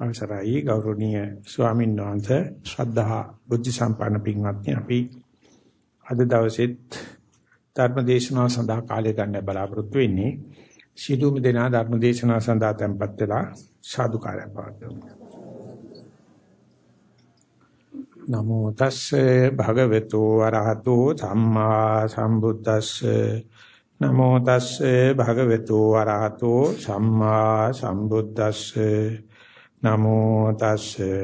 අවසරයි. ගෞරවනීය ස්වාමීන් වහන්සේ ශ්‍රද්ධා බුද්ධ සම්පන්න පින්වත්නි අපි අද දවසෙත් ධර්ම දේශනාව සඳහා කාලය ගන්න බලාපොරොත්තු වෙන්නේ. සියලුම දෙනා ධර්ම දේශනාව සඳහා tempත් වෙලා සාදුකාරය පවත්වමු. නමෝ තස්සේ භගවතු වරහතෝ සම්මා සම්බුද්දස්සේ. නමෝ තස්සේ භගවතු වරහතෝ සම්මා සම්බුද්දස්සේ. නමෝ තස්සේ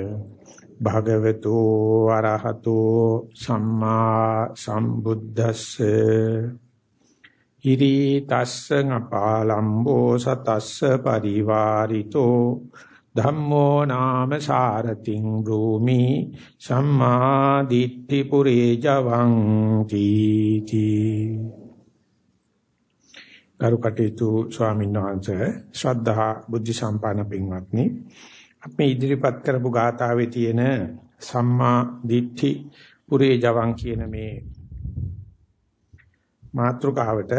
භගවතු අරහතෝ සම්මා සම්බුද්දස්සේ ඉරි තස්සං අපාලම්බෝ සතස්ස පරිවාරිතෝ ධම්මෝ නාම සාරතිං භූමි සම්මා දිට්ඨි පුරේ ජවං තීති. කරුකටේතු ස්වාමීන් වහන්සේ ශ්‍රද්ධා බුද්ධ සම්පන්න පින්වත්නි අපි ඉදිරිපත් කරපු ගාථාවේ තියෙන සම්මා දිට්ඨි පුරේ ජවං කියන මේ මාත්‍රකාවට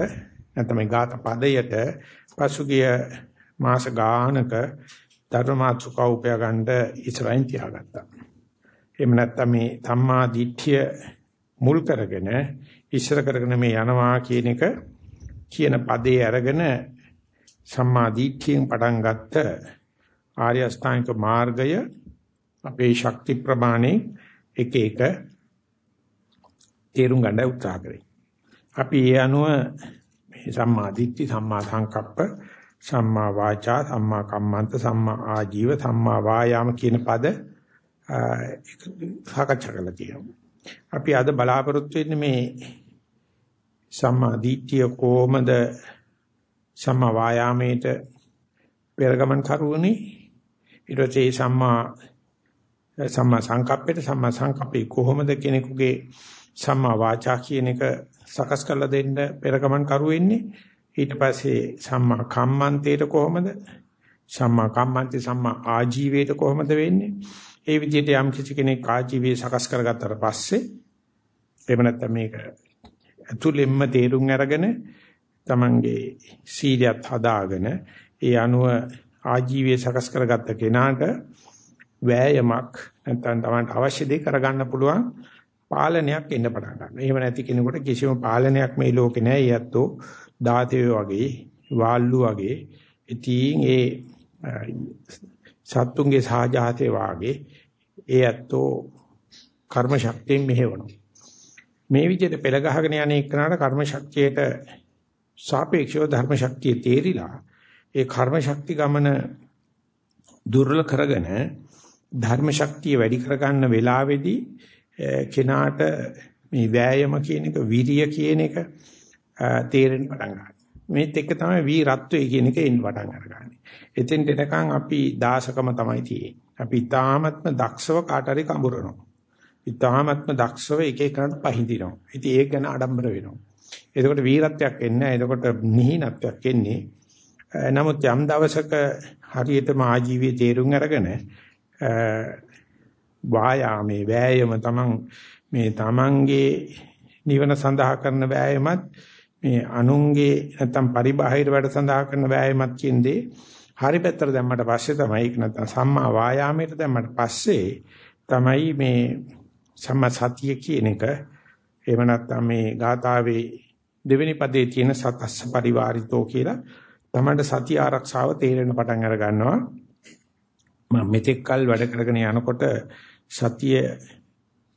නැත්නම් මේ ගාථා පදයට පසුගිය මාස ගානක ධර්ම මාත්‍රකාව උපය ගන්න ඉස්සරහින් තියාගත්තා. එහෙම නැත්නම් මේ සම්මා දිට්ඨිය මුල් කරගෙන ඉස්සර කරගෙන මේ යනවා කියන එක කියන පදේ අරගෙන සම්මා දිට්ඨියෙන් පටන් ගත්ත ආර්ය අෂ්ටාංගික මාර්ගය අපේ ශක්ති ප්‍රමාණය එක එක තේරුම් ගන්න උත්සාහ කරේ. අපි ඒ අනුව මේ සම්මා දිට්ඨි සම්මා සංකප්ප සම්මා වාචා සම්මා කම්මන්ත සම්මා ආජීව සම්මා වායාම කියන පද සාකච්ඡා කරලා තියෙනවා. අපි අද බලාපොරොත්තු වෙන්නේ මේ සම්මා දිට්ඨිය කොහොමද සම්මා වායාමයට පෙරගමන් කරුවනේ ඊට පස්සේ සම්මා සම්මා සංකප්පේට සම්මා සංකප්පේ කොහොමද කෙනෙකුගේ සම්මා වාචා කියන එක සකස් කරලා දෙන්න පෙරගමන් කරු වෙන්නේ? ඊට පස්සේ සම්මා කම්මන්තේට කොහොමද? සම්මා කම්මන්තේ සම්මා ආජීවයට කොහොමද වෙන්නේ? ඒ විදිහට යම් කිසි කෙනෙක් ආජීවය සකස් කරගත්තට පස්සේ එහෙම නැත්නම් මේක අතුලෙම්ම තේරුම් අරගෙන තමන්ගේ සීලයත් හදාගෙන ඒ අනුව ආජීවය සකස් කරගත්ත කෙනාට වෑයමක් නැත්නම් Tamanට අවශ්‍ය දේ කරගන්න පුළුවන් පාලනයක් එන්න පටන් ගන්නවා. එහෙම නැති කෙනෙකුට කිසිම පාලනයක් මේ ලෝකේ නැහැ. ඊයත්ෝ දාතයෝ වගේ, වාල්ලු වගේ. ඉතින් ඒ සත්තුන්ගේ සාජාතේ වාගේ ඒ ඇත්තෝ කර්ම ශක්තියෙන් මෙහෙවනවා. මේ විදිහට පෙළ ගහගෙන යන එකනට කර්ම ශක්තියට සාපේක්ෂව ධර්ම ශක්තිය තේරිලා ඒ කර්ම ශක්ති ගමන දුර්වල කරගෙන ධර්ම ශක්තිය වැඩි කරගන්න වෙලාවේදී කෙනාට මේ වෑයම කියන එක විරිය කියන එක තේරෙන්න පටන් ගන්නවා. මේත් එක්ක තමයි වීරත්වය කියන එක එන්න පටන් අරගන්නේ. එතෙන් දෙනකන් අපි දාසකම තමයි තියෙන්නේ. අපි ඊ타මත්ම දක්ෂව කාට හරි කඹරනවා. ඊ타මත්ම දක්ෂව එක එකකට පහඳිනවා. ඉතින් ඒක ගැන ආඩම්බර වෙනවා. එතකොට වීරත්වයක් එන්නේ නැහැ. එතකොට නිහිනත්වයක් එන්නේ. නමුත් යම් දවසක හරියටම ආජීවයේ තේරුම් අරගෙන වායාමේ වෑයම තමන් මේ තමන්ගේ නිවන සඳහා කරන වෑයමත් මේ අනුන්ගේ නැත්තම් පරිබාහිර වැඩ සඳහා කරන වෑයමත් කියන්නේ හරි පැත්තට දැම්මට පස්සේ තමයි ඒක නැත්තම් සම්මා වායාමයට දැම්මට පස්සේ තමයි මේ සම්මා සතිය කියන එක. එහෙම නැත්තම් මේ ගාථාවේ දෙවෙනි පදේ තියෙන සතස්ස පරිවාරිතෝ කියලා තමයි සතිය ආරක්ෂාව තේරෙන පටන් අර ගන්නවා. මම මෙතෙක් කල් වැඩ කරගෙන යනකොට සතිය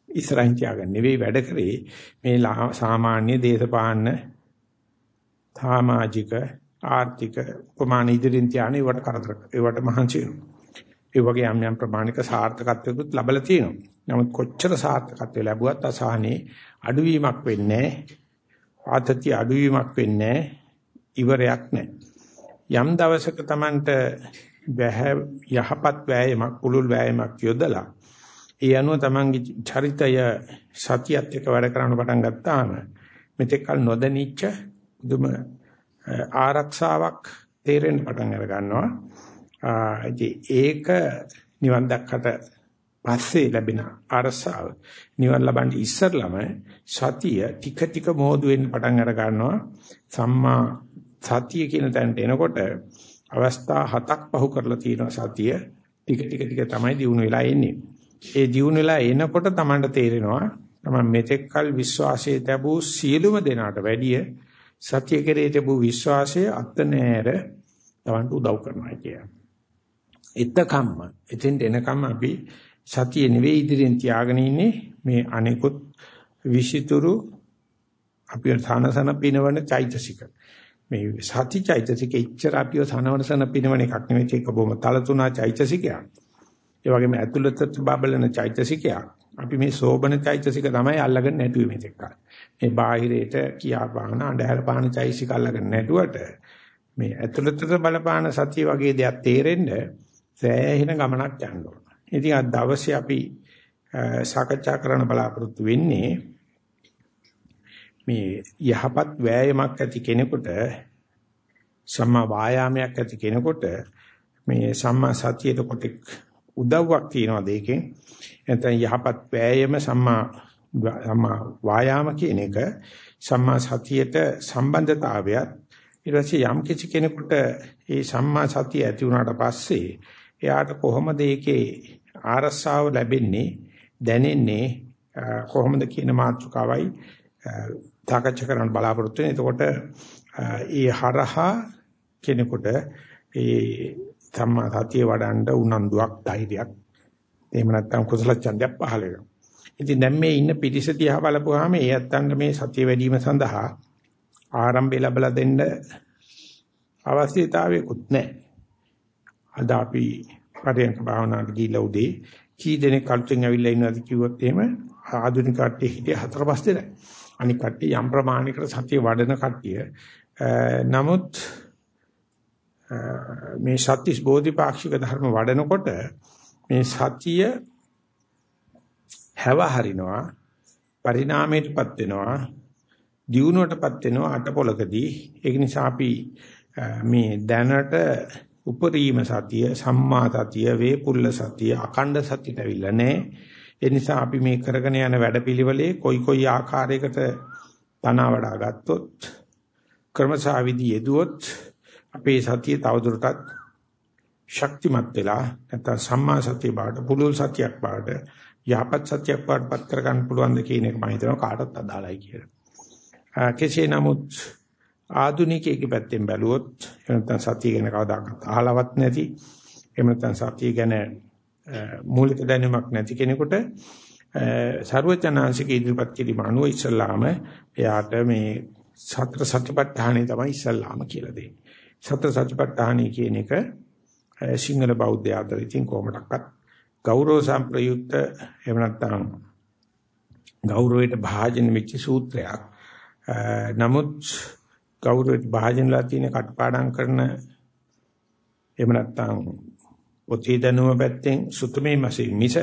ඉස්සරහින් තියාගන්න නෙවෙයි වැඩ කරේ මේ සාමාන්‍ය දේශපාලන සමාජික ආර්ථික ප්‍රමාණ ඉදිරින් තියානේ වට කරදර ඒවට මහන්සි ඒ වගේ යම් යම් ප්‍රමාණික සාර්ථකත්වයකුත් ලැබලා තියෙනවා. නමුත් කොච්චර සාර්ථකත්වය ලැබුවත් අසහනේ අඩුවීමක් වෙන්නේ නැහැ. ආතතිය අඩුවීමක් වෙන්නේ නැහැ. ඉවරයක් නැහැ. යම් දවසක Tamanට යහපත් වෑයමක් පුළුල් වෑයමක් යොදලා ඒ අනුව Tamanගේ චරිතය සතියත් එක්ක වැඩ කරන්න පටන් ගත්තාම මෙතෙක් කල නොදැනිච්ච දුම ආරක්ෂාවක් තේරෙන්න පටන් අර ගන්නවා. ඒක නිවන් දැක්කට පස්සේ ලැබෙන අරසාව. නිවන් ලබන්න ඉස්සරළම සතිය ටික ටික මෝදු වෙන්න පටන් අර ගන්නවා. සම්මා සතිය කියන තැනට එනකොට අවස්ථා හතක් පහු කරලා තියෙනවා සතිය ටික ටික ටික තමයි දියුණු වෙලා එන්නේ. ඒ දියුණු වෙලා එනකොට Tamanට තේරෙනවා තමන් මෙතෙක්කල් විශ්වාසයේ තිබූ සියලුම දෙනාට වැඩිය සත්‍ය කෙරේ තිබූ විශ්වාසය අත් නෑර Tamanට උදව් කරනවා කියන්නේ. එතකම්ම එතෙන් එනකම් අපි සතිය නෙවෙයි ඉදිරියෙන් තියාගෙන ඉන්නේ මේ අනිකුත් විෂිතුරු අපිව සනසන පිනවන චෛතසික. මේ සති චෛතසික ඉච්ඡර අපිව සනවනසන පිනවන එකක් නෙවෙයි ඒක බොහොම තලතුණා චෛතසිකයක්. ඒ වගේම ඇතුළතට බබලන චෛතසිකයක්. අපි මේ සෝබන චෛතසික තමයි අල්ලගෙන නැටුවේ මෙතෙක්. මේ බාහිරයට කියා පාන අඳුර පාන චෛතසික අල්ලගෙන නැටුවට මේ ඇතුළතට බලපාන සතිය වගේ දෙයක් තේරෙන්න සෑහෙන ගමනක් යන්න ඕන. ඉතින් අද දවසේ අපි සාකච්ඡා කරන්න බලාපොරොත්තු වෙන්නේ මේ යහපත් වෑයමක් ඇති කෙනෙකුට සම්මා වායාමයක් ඇති කෙනෙකුට මේ සම්මා සතියේ කොටෙක් උදව්වක් තියනවා දෙකෙන්. නැත්නම් යහපත් වෑයම සම්මා සම්මා වායාම කියන එක සම්මා සතියට සම්බන්ධතාවයත් ඊට පස්සේ යම් කිසි කෙනෙකුට මේ සම්මා සතිය ඇති වුණාට පස්සේ එයාට කොහොමද ඒකේ ආරස්සාව ලැබෙන්නේ දැනෙන්නේ කොහොමද කියන මාතෘකාවයි සාකච්ඡා කරන්න බලාපොරොත්තු වෙන්නේ. එතකොට ඒ හරහා කෙනෙකුට ඒ සම්මා සතිය වඩන්න උනන්දුවක් ධෛර්යයක් එහෙම නැත්නම් කුසල ඡන්දයක් පහළ වෙනවා. ඉතින් දැන් මේ ඉන්න පිටිස දිහා බලපුවාම ඒ ඇත්තන්ට මේ සතිය වැඩි වීම සඳහා ආරම්භය ලැබලා දෙන්න අවශ්‍යතාවයකුත් නැහැ. අද අපි පරයන්ක භාවනාවට ගිහිල්ලා උදේ කී දෙනෙක් කල්චෙන් ඇවිල්ලා ඉන්නවද කිව්වොත් එහෙම ආධුනික කට්ටිය හිටිය හතර පහ දෙනෙක්. අනික කට්ටිය යම් ප්‍රමාණයකට සතිය වඩන කට්ටිය. නමුත් මේ සත්‍තිස් බෝධිපාක්ෂික ධර්ම වඩනකොට මේ සතිය හැව හරිනවා පරිණාමයටපත් වෙනවා දියුණුවටපත් වෙනවා අටපොලකදී ඒක නිසා අපි මේ දැනට උපරිම සතිය සම්මා සතිය වේපුල්ල සතිය අකණ්ඩ සතියට අවිල්ල නැහැ ඒ නිසා අපි මේ කරගෙන යන වැඩපිළිවෙලේ කොයි කොයි ආකාරයකට තනවා වඩා ගත්තොත් ක්‍රමසාවිදි යෙදුවොත් අපේ සතිය තවදුරටත් ශක්තිමත් වෙලා නැත්නම් සම්මා සතිය බාට පුලුල් සතියක් බාට යහපත් සතියක් බාට පත් කර ගන්න පුළුවන් ද කියන එක මම හිතනවා කාටත් අදාළයි කියලා. කෙසේ නමුත් ආධුනිකයෙක් පැත්තෙන් බැලුවොත් නැත්නම් සතිය ගැන කවදාකවත් අහලවත් නැති එහෙම නැත්නම් සතිය ගැන මූලික දැනුමක් නැති කෙනෙකුට ਸਰවචනාංශික ඉදිරිපත් කිරීම අනුව ඉස්සල්ලාම එයාට මේ සතර සතිපට්ඨානෙ තමයි ඉස්සල්ලාම කියලා දෙන්නේ. සතර සතිපට්ඨානෙ කියන එක සිංහල බෞද්ධ අතර ඉතින් කොහොමඩක්වත් ගෞරව සම්ප්‍රයුක්ත එහෙම නැත්නම් ගෞරවයට භාජන වෙච්ච සූත්‍රයක්. නමුත් ගෞරවයට භාජනලා තියෙන කටපාඩම් කරන එහෙම නැත්නම් පොතේ දැනුම පැත්තෙන් සුතුමේ මාසේ මිස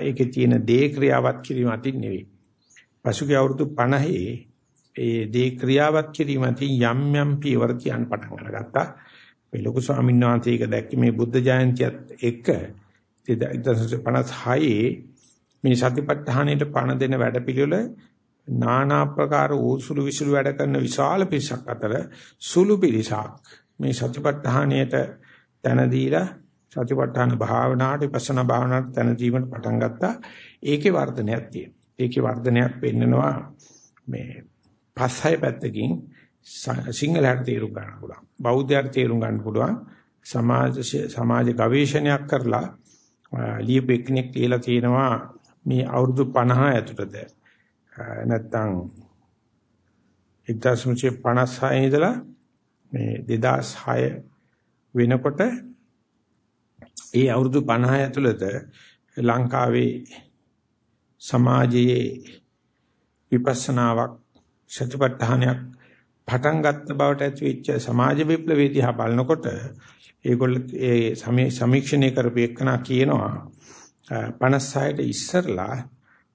ඒකේ තියෙන දේ ක්‍රියාවත් කිරීම අතින් නෙවෙයි. පසුගිය අවුරුදු 50 ඒ දේ ක්‍රියාවත් කිරීම අතින් යම් යම් පියවර කියන්න පටන් අරගත්තා. මේ ලොකු ස්වාමීන් වහන්සේ ඒක දැක්කේ මේ බුද්ධ ජයන්තියත් එක්ක 1956 මේ සතිපට්ඨානෙට පණ දෙන වැඩපිළිවෙල নানা ආකාර උසුළු විසුළු වැඩ කරන විශාල පිරිසක් අතර සුළු පිරිසක් මේ සතිපට්ඨානයට තන දීලා සතිපට්ඨාන භාවනාවට විපස්සනා භාවනාවට තන දීමට පටන් ගත්තා. ඒකේ වර්ධනයක් තියෙනවා. ඒකේ වර්ධනයක් පෙන්නනවා මේ පස් හය පැත්තකින් සිංහලට තේරුම් ගන්න පුළුවන්. බෞද්ධයට තේරුම් ගන්න පුළුවන්. සමාජ සමාජ ගවේෂණයක් කරලා ලියපු එක්කෙනෙක් කියලා තියෙනවා මේ අවුරුදු 50 ඇතුළත නැත්තම් 1956 ඉඳලා මේ 2006 වෙනකොට ඒ අවුරුදු 50 ඇතුළත ලංකාවේ සමාජයේ විපස්සනාවක් සතිපට්ඨානයක් පටන් ගත්ත බවට ඇති වෙච්ච සමාජ විප්ලවයේ දිහා බලනකොට ඒගොල්ල ඒ සමීක්ෂණය කරපු එකනා කියනවා 56ට ඉස්සරලා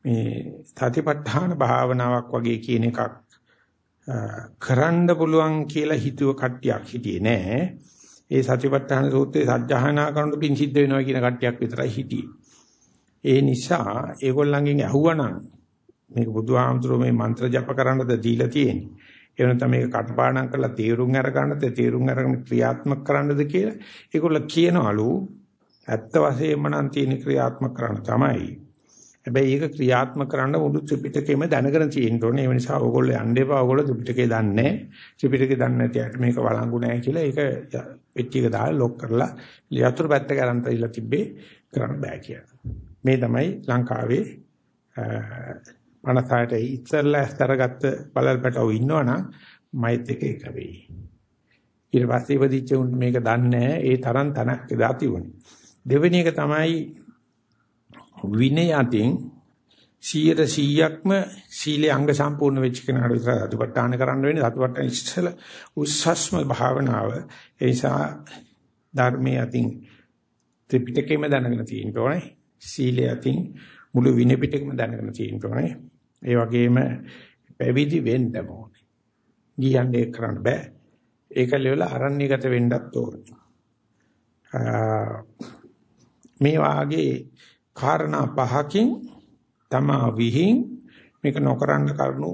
මේ සතිපට්ඨාන භාවනාවක් වගේ කියන එකක් කරන්න පුළුවන් කියලා හිතුව කට්ටියක් හිටියේ නෑ. ඒ සතිපට්ඨාන සූත්‍රයේ සත්‍යහනා කරනකොට පින් සිද්ධ වෙනවා කියන කට්ටියක් විතරයි හිටියේ. ඒ නිසා ඒගොල්ලන්ගෙන් ඇහුවනම් මේක බුදුහාමුදුරුවෝ මේ මන්ත්‍ර ජප කරන්නද දීලා තියෙන්නේ. ඒ වෙනත මේක කටපාඩම් කරලා තේරුම් අරගන්නද තේරුම් අරගෙන ක්‍රියාත්මක කරන්නද කියලා ඒගොල්ල කියනවලු ඇත්ත වශයෙන්ම නම් තියෙන ක්‍රියාත්මක කරන්න තමයි. හැබැයි ඒක ක්‍රියාත්මක කරන්න මුළු ත්‍රිපිටකෙම දැනගෙන තියෙන්න ඕනේ. ඒ නිසා ඕගොල්ලෝ යන්න එපා. ඕගොල්ලෝ ත්‍රිපිටකේ දන්නේ නැහැ. ත්‍රිපිටකේ දන්නේ නැති අයට මේක වළංගු නැහැ කියලා ඒක පෙට්ටි එක දාලා ලොක් කරලා ලියතුරු පැත්තක අරන් තියලා තිබ්බේ කරන්න බෑ කියලා. මේ තමයි ලංකාවේ 56ට ඉස්සෙල්ලා ස්තරගත්ත බලල් පැටව ඉන්නවනම් මයිත් එක එක වෙයි. ඊට පස්සේ ඉපදිච්ච උන් මේක දන්නේ ඒ තරම් තනක් එදා තිබුණේ. දෙවෙනි එක තමයි විනය අතින් 100%ක්ම සීලේ අංග සම්පූර්ණ වෙච්ච කෙනාට විතර අතුපට්ඨාන කරන්න වෙන්නේ. අතුපට්ඨාන ඉස්සල උස්සස්ම භාවනාව. ඒ නිසා ධර්මයේ අතින් ත්‍රිපිටකයම දැනගෙන තියෙන්න ඕනේ. සීලයේ අතින් මුළු විනය පිටකම දැනගෙන තියෙන්න ඕනේ. ඒ වගේම පැවිදි වෙන්න ඕනේ. ගියන්නේ කරන්න බෑ. ඒක ලෙවල අරණ්‍යගත වෙන්නත් ඕනේ. මේ වාගේ කාරණා පහකින් තමා විහිං මේක නොකරන්න කරුණු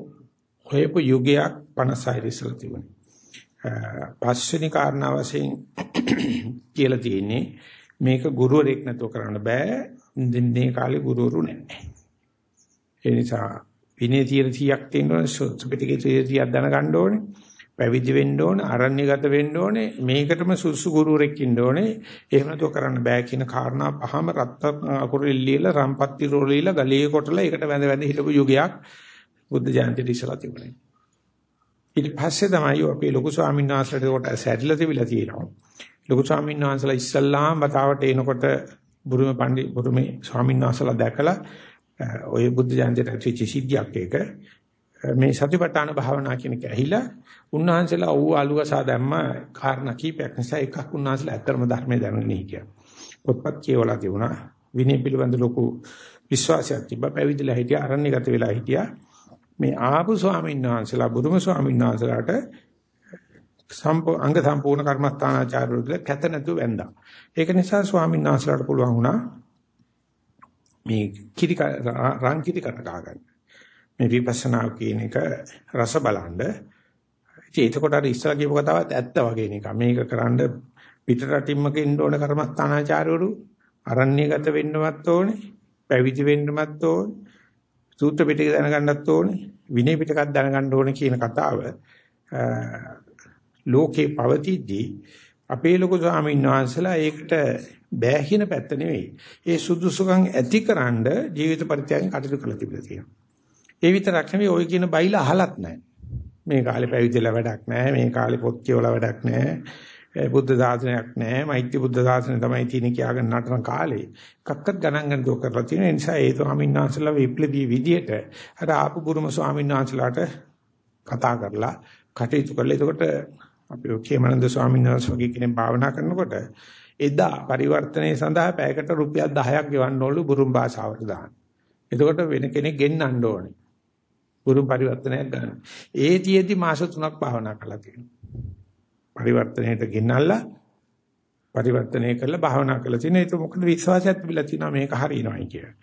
හොයපු යුගයක් 56 ඉස්සලා තිබුණේ. පස්වෙනි කාරණා වශයෙන් කියලා තියෙන්නේ මේක ගුරුවරයෙක් නැතුව කරන්න බෑ. දෙන්නේ කාලේ ගුරුවරු නැහැ. ඒ නිසා විනය 100ක් තියෙනවා සුපිටිකේ 100ක් දැනගන්න ඕනේ. පැවිදි වෙන්න ඕනේ, අරණ්‍යගත වෙන්න ඕනේ, මේකටම සුසු ගුරුවරෙක් ඉන්න ඕනේ. එහෙම නැතුව කරන්න බෑ කියන කාරණා පහම රත්ත අකුරු ඉල්ලීලා රම්පත්ති රෝලීලා ගලේ කොටලා ඒකට වැඳ වැඳ හිටපු යුගයක් බුද්ධ ජයන්තිට ඉස්සලා තිබුණේ. ඊට පස්සේ තමයි අපේ ලොකු ස්වාමීන් වහන්සේට කොට සැරිලා තිබිලා තියෙනවා. ලොකු ස්වාමීන් වහන්සේලා ඉස්සල්ලාම බතාවට එනකොට බුරුමේ පණ්ඩි බුරුමේ ස්වාමීන් වහන්සේලා දැකලා ඔය බුද්ධ ජයන්තිට ඇවිත් සිද්ධියක් ඒක මේ සතිපට්ඨාන භාවනා කියන එක ඇහිලා උන්වහන්සේලා ඌ අලුවසා දැම්ම කාරණා කීපයක් නිසා එකක් උන්වහන්සේලා ඇත්තරම ධර්මයේ දැනගෙන හිටියා. පොත්පත් කියවලා තිබුණා. විනය පිළිබඳ ලොකු විශ්වාසයක් තිබ්බා. පැවිදිලා හිටියා, අරණ්‍යගත වෙලා හිටියා. මේ ආපු ස්වාමීන් වහන්සේලා බුදුම ස්වාමීන් වහන්සේලාට අංග සම්පූර්ණ කර්මස්ථානාචාර්යවරු කියලා කැත නැතුව වැන්දා. ඒක නිසා ස්වාමීන් වහන්සේලාට පුළුවන් වුණා මේ කිරි රන් කිරි කන ගන්න. මේ විපස්සනා කියන එක රස බලන්න. ඉතින් එතකොට අර ඉස්සලා කියපු කතාවත් ඇත්ත වගේ නිකන්. මේක කරන්න පිටරටින්ම කෙන්න ඕන කර්මස්ථානාචාර්යවරු අරණ්‍යගත වෙන්නවත් ඕනේ. පැවිදි වෙන්නවත් ඕනේ. සූත්‍ර පිටක දැනගන්නත් ඕනේ. විනය පිටකක් දැනගන්න ඕනේ කියන කතාව ලෝකේ පවතිද්දී අපේ ලොකු ස්වාමීන් වහන්සේලා ඒකට බෑහින පැත්ත නෙවෙයි. ඒ සුදුසුකම් ඇතිකරන ජීවිත පරිත්‍යාගයෙන් කටයුතු කළ තිබිලා තියෙනවා. ඒ විතරක් නෙවෙයි ඔය කියන බයිලා අහලත් නැහැ. මේ කාලේ පැවිදිලා වැඩක් නැහැ. මේ කාලේ පොත් කියවලා වැඩක් නැහැ. බුද්ධ දාසනයක් නැහැ. මෛත්‍රී බුද්ධ දාසනය තමයි තියෙන කියාගෙන නටන කාලේ. කක්කත් ගණන් ගන්න දෝ කරලා තියෙන නිසා ඒ ස්වාමීන් වහන්සේලා විප්ලවී විදියට අර ආපු බුරුම ස්වාමීන් වහන්සේලාට කතා කරලා කටයුතු කරලා එතකොට අපි ඔකේමනන්ද ස්වාමීන් වහන්සේ වගේ කෙනෙක් භාවනා කරනකොට එදා පරිවර්තනයේ සඳහා පැයකට රුපියල් 10ක් ගෙවන්න ඕලු බුරුම් භාෂාවට දාන්න. එතකොට වෙන කෙනෙක් ගෙන්නන්න ඕනේ. ගුරු පරිවර්තනයක් ගන්න. ඒ තියේදි මාස 3ක් භාවනා කළා තියෙනවා. පරිවර්තනයට ගෙනල්ලා පරිවර්තනය කරලා භාවනා කළා තියෙනවා. ඒක මොකද විශ්වාසයක් තිබිලා තියෙනවා මේක හරියනවායි කියලා.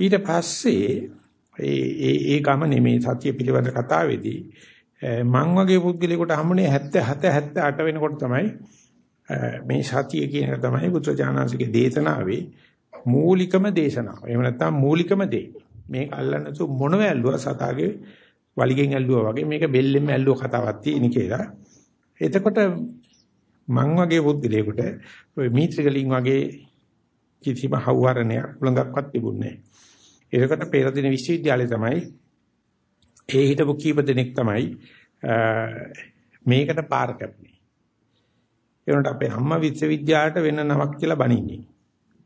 ඊට පස්සේ ඒ ඒ ඒ ගමනේ මේ සත්‍ය පිළිබඳ කතාවේදී මං වගේ පුද්ගලයෙකුට හම්බුනේ 77 78 වෙනකොට තමයි මේ සතිය කියන එක තමයි බුද්ධ දේශනාවේ මූලිකම දේශනාව. එහෙම නැත්නම් මූලිකම දේ. මේක අල්ලන්න තු මොනව ඇල්ලුවා සතාගේ වලිගෙන් ඇල්ලුවා වගේ මේක බෙල්ලෙන් ඇල්ලුව කතාවක් තියෙන කියලා. එතකොට මං වගේ බුද්ධිලේකට ඔය මීත්‍රිකලින් වගේ කිසිම හවුහරණයක් උලඟක්වත් තිබුණේ නැහැ. ඒකට පෙරදින විශ්වවිද්‍යාලය තමයි ඒ හිටපු කීප දෙනෙක් තමයි මේකට පාර කැපුණේ. ඒ වුණාට අපේ අම්මා විශ්වවිද්‍යාලයට වෙන නමක් කියලා බණින්නේ.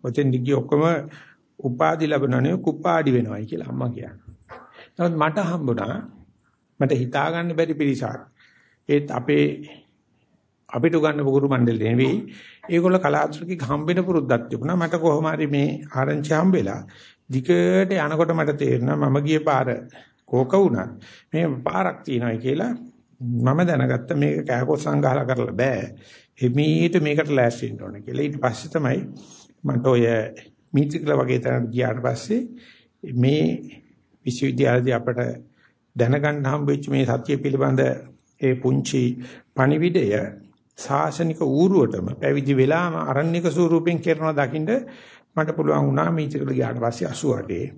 ඔතෙන් දිගි ඔක්කොම උපාදි ලැබුණානේ කුපාඩි වෙනවයි කියලා අම්මා කියනවා. නමුත් මට හම්බුණා මට හිතා ගන්න බැරි පිරිසක්. ඒත් අපේ අපිට උගන්න පුරුදු මණ්ඩලෙ නෙවෙයි. ඒගොල්ල කලාතුරකින් හම්බෙන පුරුද්දක් තිබුණා. මට කොහොම හරි මේ ආරංචි හම්බෙලා දිගට යනකොට මට තේරුණා මම ගිය පාර කෝක වුණත් මේ පාරක් තියෙනවායි කියලා මම දැනගත්ත මේක කෑකොස් සංගහලා කරලා බෑ. එමීට මේකට ලෑස්ති වෙන්න ඕනේ කියලා. ඊට පස්සේ තමයි මට ඔය මීත්‍රිකල වගේ තැනට ගියාට පස්සේ මේ විශ්වවිද්‍යාලයේදී අපට දැනගන්න හම්බෙච්ච මේ සත්‍ය පිළිබඳ ඒ පුංචි පණිවිඩය සාසනික ඌරුවටම පැවිදි වෙලාම අරණ්‍යක ස්වරූපෙන් කරනවා දකින්න මට පුළුවන් වුණා මීචකල ගියාට පස්සේ 88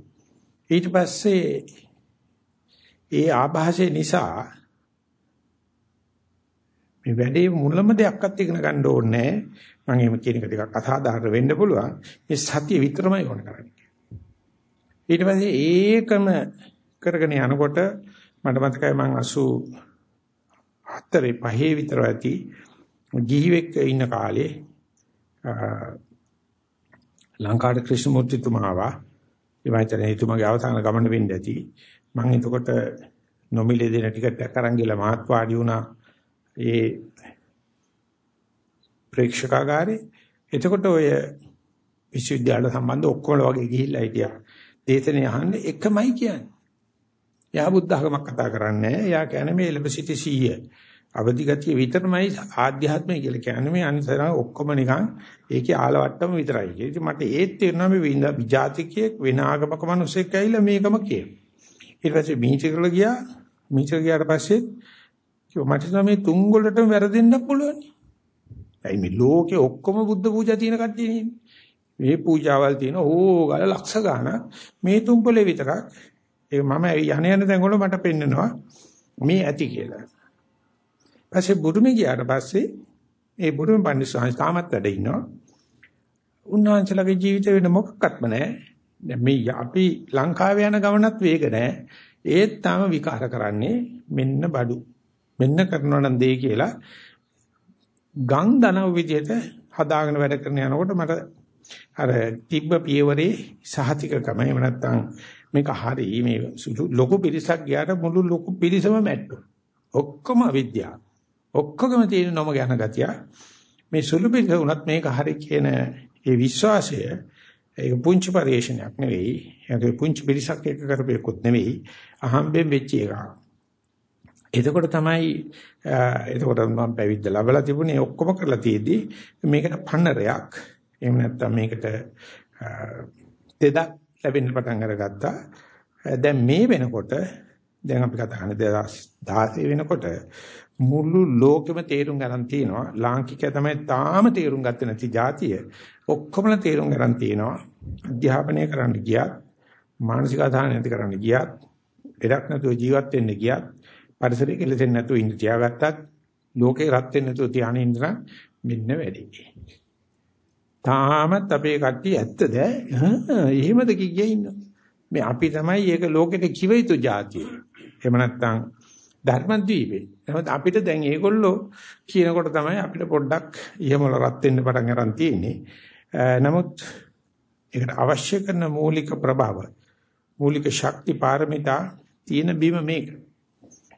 ඊට පස්සේ ඒ ආభాෂය නිසා මේ වැඩේ මුලම දෙයක්වත් ඉගෙන ගන්න ඕනේ මම එහෙම කියන එක ටිකක් අසාධාරණ වෙන්න පුළුවන්. මේ සතිය විතරමයි ඕන කරන්නේ. ඊට පස්සේ ඒකම කරගෙන යනකොට මට මතකයි මම 84 පහේ විතර ඇති ගිහිවෙක් ඉන්න කාලේ ලංකාවට ක්‍රිෂ්ණමූර්තිතුමා ආවා ඒ වයිතරේ එතුමාගේ අවසාන ගමන වෙන්න ඇති. මම එතකොට නොමිලේ දෙන ටිකට් එක අරන් ගිහලා මාත් වාඩි වුණා. ඒ ප්‍රේක්ෂකාගාරේ එතකොට ඔය විශ්වවිද්‍යාල සම්බන්ධ ඔක්කොම වගේ ගිහිල්ලා හිටියා දේශනේ අහන්නේ එකමයි කියන්නේ. යා බුද්ධ ධර්මයක් කතා කරන්නේ නැහැ. යා කියන්නේ මේ එලෙබසිටි 100. අවදි ගතිය විතරමයි ආධ්‍යාත්මය කියලා කියන්නේ මේ අනිසර ඔක්කොම නිකන් ඒකේ ආලවට්ටම විතරයි. ඉතින් මට ඒත් තේරෙනවා මේ විජාතිකයෙක් වෙන ආගමක මිනිස්සෙක් ඇවිල්ලා මේකම කියන. ඊට පස්සේ මීචකල ගියා. මීචක ගියාට පස්සේ කිව්වා මට තමයි තුන් වලටම වැරදෙන්නත් පුළුවන්. ඇයි මේ ලෝකේ ඔක්කොම බුද්ධ පූජා තියෙන කට්ටිය නේ. මේ පූජාවල් තියෙන ඕගල ලක්ෂ ගාණක් මේ තුම්පලේ විතරක් ඒ මම යන යන තැන් වල මට පෙන්නනවා මේ ඇති කියලා. පස්සේ බුදුමේ ගියාට පස්සේ ඒ බුදුම පඬිස්සහන් තාමත් වැඩ ඉන්නවා. උන්වහන්සේලාගේ ජීවිතේ වෙන මොකක්වත්ම නැහැ. දැන් මේ අපි ලංකාවේ යන ගමනත් වේග නැහැ. ඒත් තාම විකාර කරන්නේ මෙන්න බඩු. මෙන්න කරනවා නම් දෙයි කියලා ගං දනව විදිහට හදාගෙන වැඩ කරන යනකොට මට අර තිබ්බ පියවරේ සහතිකකම එහෙම නැත්නම් මේක හරි මේ ලොකු පිරිසක් ගියාට මුළු ලොකු පිරිසම මැට්ටු. ඔක්කොම අවිද්‍යාව. ඔක්කොගම තියෙන නොම ගැන ගතිය. මේ සුළු පිරිස උනත් මේක හරි කියන ඒ විශ්වාසය ඒක පුංචි පරිශ්‍රණයක් නෙවෙයි. ඒක පුංචි පිරිසක් එක කරපේකුත් නෙවෙයි. අහම්බෙන් වෙච්ච එකක්. එතකොට තමයි එතකොට මම පැවිද්ද ලැබලා තිබුණේ ඔක්කොම කරලා තියේදී මේකට පන්නරයක්. එහෙම නැත්නම් මේකට දෙදක් ලැබෙන්න පටන් අරගත්තා. දැන් මේ වෙනකොට දැන් අපි කතා කරන්නේ 2016 වෙනකොට මුළු ලෝකෙම තේරුම් ගන්න තියෙනවා. ලාංකිකය තමයි තාම තේරුම් ගත්තේ නැති જાතිය. ඔක්කොමල තේරුම් ගන්න තියෙනවා. අධ්‍යාපනය කරන්න ගියත් මානසික ආධාරය නැති කරන්න ගියත් එඩක් නැතුව ජීවත් වෙන්න ගියත් පරිසරය කෙලෙසෙන්නේ නැතුව ඉන්න තියාගත්තත් ලෝකේ රත් වෙන්නේ නැතුව තියාගෙන ඉඳලා මෙන්න වැඩි. තාමත් අපේ කට්ටිය ඇත්තද? එහෙමද කිය ඉන්නවා. මේ අපි තමයි ඒක ලෝකෙට කිව යුතු જાතිය. එහෙම නැත්නම් ධර්මද්වීපේ. එහෙනම් අපිට දැන් ඒගොල්ලෝ කියනකොට තමයි අපිට පොඩ්ඩක් ඉහමල රත් වෙන්න පටන් ගන්න තියෙන්නේ. නමුත් ඒකට අවශ්‍ය කරන මූලික ප්‍රභාව මූලික ශක්ති පාරමිතා තියෙන බීම මේක.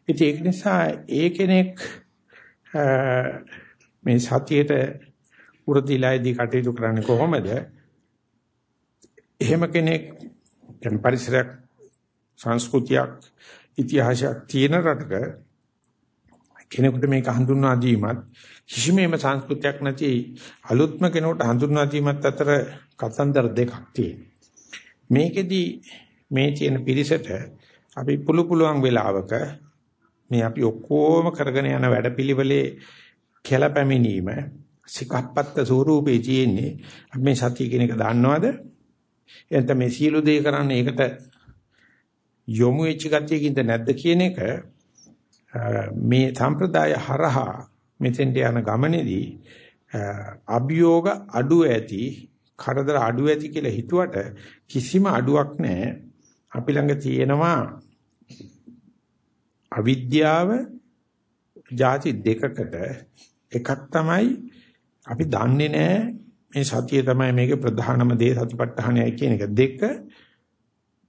ඉතින් ඒක නිසා ඒ කෙනෙක් මේ සතියේට උරදිලායේදී කටයුතු කරන්නේ කොහොමද? එහෙම කෙනෙක් දැන් පරිසරයක් සංස්කෘතියක් ඉතිහාසයක් තියෙන රටක කෙනෙකුට මේක හඳුන්වා දීමත් කිසිමෙම සංස්කෘතියක් නැති අලුත්ම කෙනෙකුට හඳුන්වා දීමත් අතර කතන්දර දෙකක් තියෙනවා. මේකෙදි මේ තියෙන පිරිසට අපි පුළු පුළුවන් වෙලාවක මේ අපි ඔක්කොම කරගෙන යන වැඩපිළිවෙලේ කෙලපැමිනීම සිකප්පත්ත ස්වරූපේ තියෙන්නේ අපි මේ සතිය කියන එක දන්නවද? එතන මේ සියලු දේ කරන්නේ ඒකට යොමු වෙච්ච ගතියකින්ද නැද්ද කියන එක මේ සම්ප්‍රදාය හරහා මෙතෙන්ට යන ගමනේදී අභියෝග අඩු ඇති කරදර අඩු ඇති කියලා හිතුවට කිසිම අඩුවක් නැහැ අපි ළඟ තියෙනවා අවිද්‍යාව ಜಾති දෙකකට එකක් තමයි අපි දන්නේ නැහැ මේ සතිය තමයි මේකේ ප්‍රධානම දේ සතිපට්ඨානයයි කියන එක. දෙක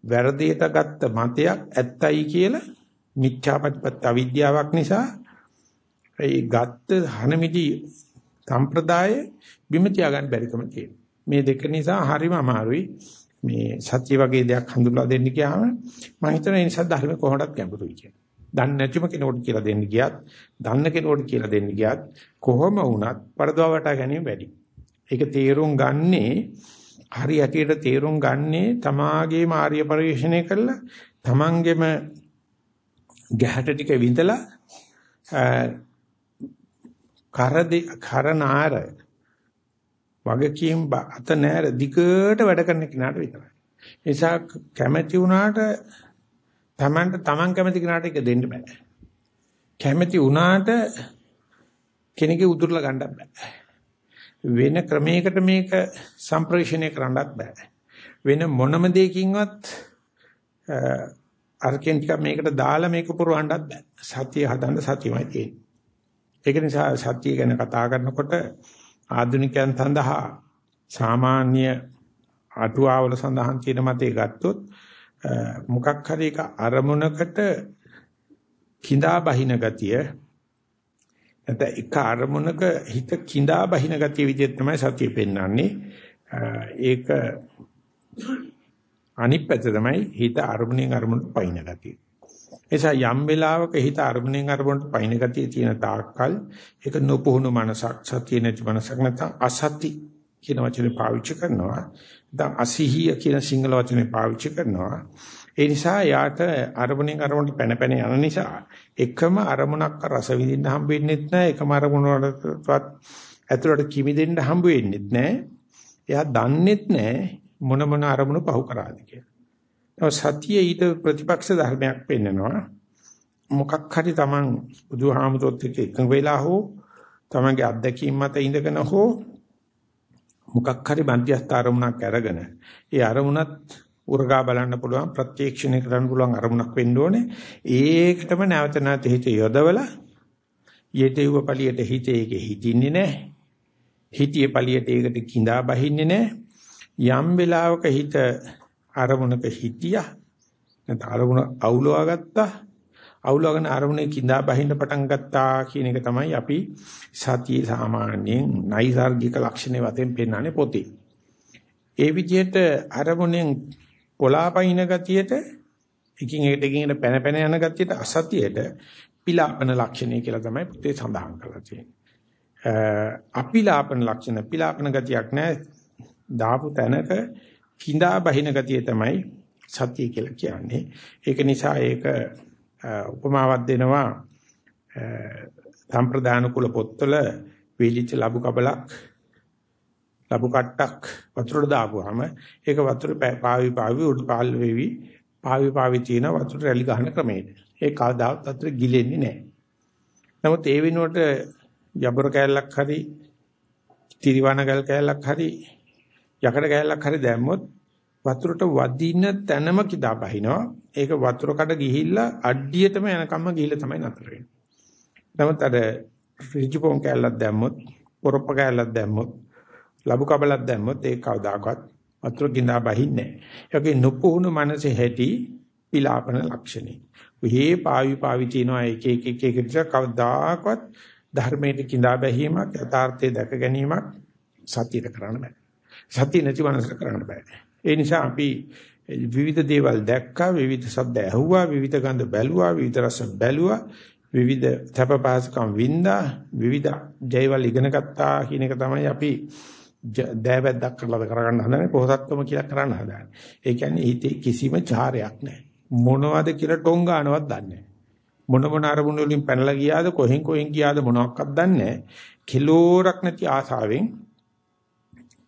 වැරදියට ගත්ත මතයක් ඇත්තයි කියලා මිච්ඡාපත්පත් අවිද්‍යාවක් නිසා ඒ ගත්ත හනමිදි සම්ප්‍රදාය බිම තියාගන්න බැරිකම තියෙනවා. මේ දෙක නිසා හරිම අමාරුයි. මේ සත්‍ය වගේ දෙයක් හඳුන්වා දෙන්න ගියාම මම හිතන ඒ නිසා ධර්ම කොහොමදත් ගැඹුරුයි කියන. දන්නේ නැතිම කෙනෙකුට කියලා දෙන්න ගියත්, දන්න කෙනෙකුට කියලා දෙන්න ගියත් කොහොම වුණත් පරදවා වටා ගැනීම වැඩි. ඒක තේරුම් ගන්නේ හරි ඇටියට තේරුම් ගන්නේ තමාගේම ආර්ය පරිශ්‍රණය කරලා තමන්ගේම ගැහැට ටික විඳලා කරදි කරනාර වගකීම් අත නෑර දිගට වැඩ කරන කෙනාට විතරයි. ඒ නිසා කැමැති වුණාට Tamanට Taman කැමැති කෙනාට ඒක දෙන්න බෑ. කැමැති වුණාට කෙනෙකුගේ උදුරලා ගන්නත් බෑ. වෙන ක්‍රමයකට මේක සම්ප්‍රේෂණය කරන්නත් බෑ. වෙන මොනම දෙයකින්වත් අරකින් ටිකක් මේකට දාලා මේක පුරවන්නත් බෑ. සතිය හදන්න සතියමයි තියෙන්නේ. ඒක නිසා සතිය ගැන කතා කරනකොට ආධුනිකයන් සඳහා සාමාන්‍ය අටුවාවල සඳහන් තියෙන මතේ ගත්තොත් මොකක් හරි එක අරමුණකට කිඳා බහින ගතිය නැත්නම් එක අරමුණක හිත කිඳා බහින ගතිය විදිහට තමයි සතිය පෙන්වන්නේ. ඒක අනිත් පැත්ත තමයි හිත අරමුණෙන් අරමුණට පයින් ගතිය. එසා යම් වෙලාවක හිත අරමුණෙන් අරමුණට පයින් ගතිය තියෙන තාක්කල් ඒක නොපුහුණු මනසක් සතිය නැති මනසක් නැත්නම් අසති කියන වචනේ පාවිච්චි කරනවා. දැන් අසිහිය කියන සිංහල වචනේ පාවිච්චි කරනවා. ඒ නිසා යාට අරමුණෙන් අරමුණට පැන පැන යන නිසා එකම අරමුණක් රස විඳින්න හම්බ වෙන්නේ නැහැ එකම අරමුණකටවත් ඇතුළට කිමි දෙන්න හම්බ වෙන්නේ නැහැ එයා දන්නෙත් නැහැ මොන මොන අරමුණු පහු කරාද කියලා. සතිය ඊට ප්‍රතිපක්ෂ ධර්මයක් පෙන්නනවා. මොකක් හරි Taman බුදුහාමුදුරුවොත් එක්ක එකඟ වෙලා හෝ Tamanගේ අත්දැකීම් මත ඉඳගෙන හෝ මොකක් හරි මධ්‍යස්ථ අරමුණක් අරගෙන ඒ අරමුණත් උරගා බලන්න පුළුවන් ප්‍රත්‍යක්ෂණය කරන්න පුළුවන් අරමුණක් වෙන්න ඕනේ. ඒකටම නැවත නැවත හිත යොදවලා යෙදෙව්ව පළියට හිත ඒකේ හිටින්නේ නැහැ. හිතියේ පළියට ඒකට කිඳා බහින්නේ නැහැ. යම් වෙලාවක හිත අරමුණක හිටියා නැත්නම් අරමුණ අවුලවා ගත්තා අවුලවගෙන අරමුණේ කිඳා බහින්න පටන් ගත්තා කියන එක තමයි අපි සතියේ සාමාන්‍යයෙන් නයිසાર્ගික ලක්ෂණ වශයෙන් පෙන්වන්නේ පොතේ. ඒ විදිහට අරමුණෙන් පොලාපයින් ගතියට එකින් එකට එකින් එකට පැන පැන යන ගතියට අසතියට පිලාපන ලක්ෂණය කියලා තමයි පොතේ සඳහන් කරලා තියෙන්නේ. අපිලාපන ලක්ෂණ පිලාපන ගතියක් නැහැ. දාපු තැනක කිඳා බහින ගතිය තමයි සතිය කියලා කියන්නේ. ඒක නිසා ඒක උපමාවක් දෙනවා සම්ප්‍රදාන කුල පොත්වල වීලිච්ච ලබු කබලක් ලබු කට්ටක් වතුරට දාපුවාම ඒක වතුර පාවි පාවි උඩ පාල් වෙවි පාවි පාවි තියෙන වතුර රැලි ගන්න ක්‍රමයේද. ඒ කවදාවත් වතුර ගිලෙන්නේ නැහැ. නමුත් ඒ වෙනුවට යබර කෑල්ලක් හරි තිරිවනගල් කෑල්ලක් හරි යකඩ කෑල්ලක් හරි දැම්මොත් වතුරට වදින තැනම කිදා බහිනවා. ඒක වතුර කඩ ගිහිල්ලා අඩියටම යනකම්ම ගිහිල්ලා තමයි නතර වෙන්නේ. නමුත් අර ඍජුපොන් කෑල්ලක් දැම්මොත්, පොරොප්ප කෑල්ලක් දැම්මොත්, ලබු කබලක් දැම්මොත් ඒක කවදාකවත් වතුර ගිඳා බහින්නේ නැහැ. ඒකේ නොපුහුණු මනසේ හැටි පිලාපන ලක්ෂණේ. උහි පාවි පාවි තියනවා එක එක එක එක නිසා කවදාකවත් ධර්මයේ කිඳා බැහිමක් යථාර්ථය දැක ගැනීමක් සතියට කරන්න බෑ. සතිය නැති මනසට කරන්න බෑ. ඒ නිසා අපි විවිධ දේවල් දැක්කා, විවිධ ශබ්ද ඇහුවා, විවිධ ගන්ධ බැලුවා, විවිධ රස බැලුවා, විවිධ තපපාසකම් වින්දා, විවිධ ජෛවල් ඉගෙන ගත්තා කියන එක තමයි අපි දෑවැද්දක් කරලා කරගන්න හදන්නේ, පොහසත්කම කියලා කරන්න හදන්නේ. ඒ කියන්නේ හිතේ කිසිම චාරයක් නැහැ. මොනවද කියලා ටොංගානවත් දන්නේ නැහැ. මොන මොන අරමුණු වලින් පැනලා ගියාද කොහෙන් කොහෙන් ගියාද මොනවක්වත් දන්නේ නැහැ. කිලෝරක් නැති ආසාවෙන්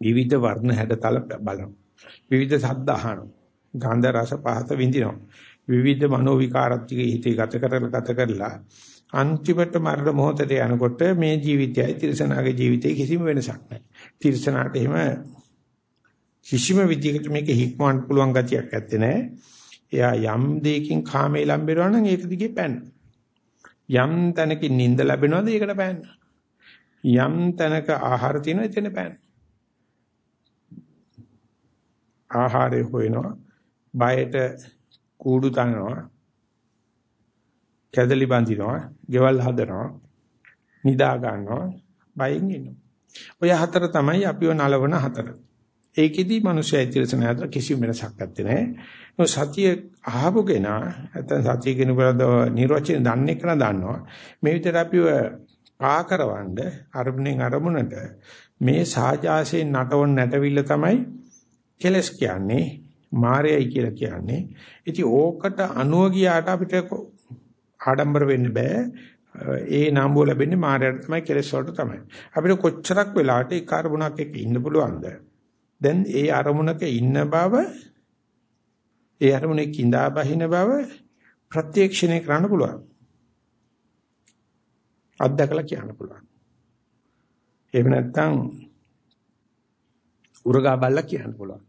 විවිධ වර්ණ හැඩතල බලනවා. විවිධ ශබ්ද අහනවා. ගන්ධ රස පහත විඳිනවා. විවිධ මනෝ විකාරත්තික හිතේ ගත කරලා ගත කරලා අන්තිමට මරණ මොහොතට යනකොට මේ ජීවිතයයි තිරසනාගේ ජීවිතේ කිසිම වෙනසක් නැහැ. තිරසනාට එහෙම කිසිම විදිහකට මේක හික්මවන්න පුළුවන් ගතියක් ඇත්තේ නැහැ. එයා යම් දෙයකින් කාමේ ලම්බෙනවා නම් ඒක දිගේ පැන්න. යම් තැනකින් නිින්ද ලැබෙනවද ඒකට පැන්න. යම් තැනක ආහාර තියෙනවා එතන පැන්න. ආහාරය හොයනවා බයට කූඩු තනනවා කැදලි බඳිනවා ගෙවල් හදනවා නිදා ගන්නවා බයෙන් ඉන්නවා. ඔය හතර තමයි අපිව නලවන හතර. ඒකෙදි මිනිස්සු ඇතිරසන අතර කිසිම වෙනසක් නැත්තේ නෑ. සතිය අහපු කෙනා නැත්නම් සතිය කියන බරද නිර්වචන දන්නේ කෙනා දන්නවා. මේ විතර අපිව පා කරවන්න අරමුණෙන් අරමුණට මේ සාජාසයෙන් නටවන නැටවිල්ල තමයි කෙලස් කියන්නේ මායයි කියලා කියන්නේ. ඉතින් ඕකට අනුව ගියාට අපිට ආඩම්බර වෙන්න බෑ. ඒ නාඹුව ලැබෙන්නේ මායයට තමයි කෙලෙස් වලට තමයි. අපිට කොච්චරක් වෙලාවට ඒ කාර්බුණක් එක්ක ඉන්න පුළුවන්ද? දැන් ඒ අරමුණක ඉන්න බව ඒ අරමුණේ කිඳා බහින බව ප්‍රත්‍යක්ෂණය කරන්න පුළුවන්. අත්දකලා කියන්න පුළුවන්. එහෙම නැත්නම් උරගා බල්ලා කියන්න පුළුවන්.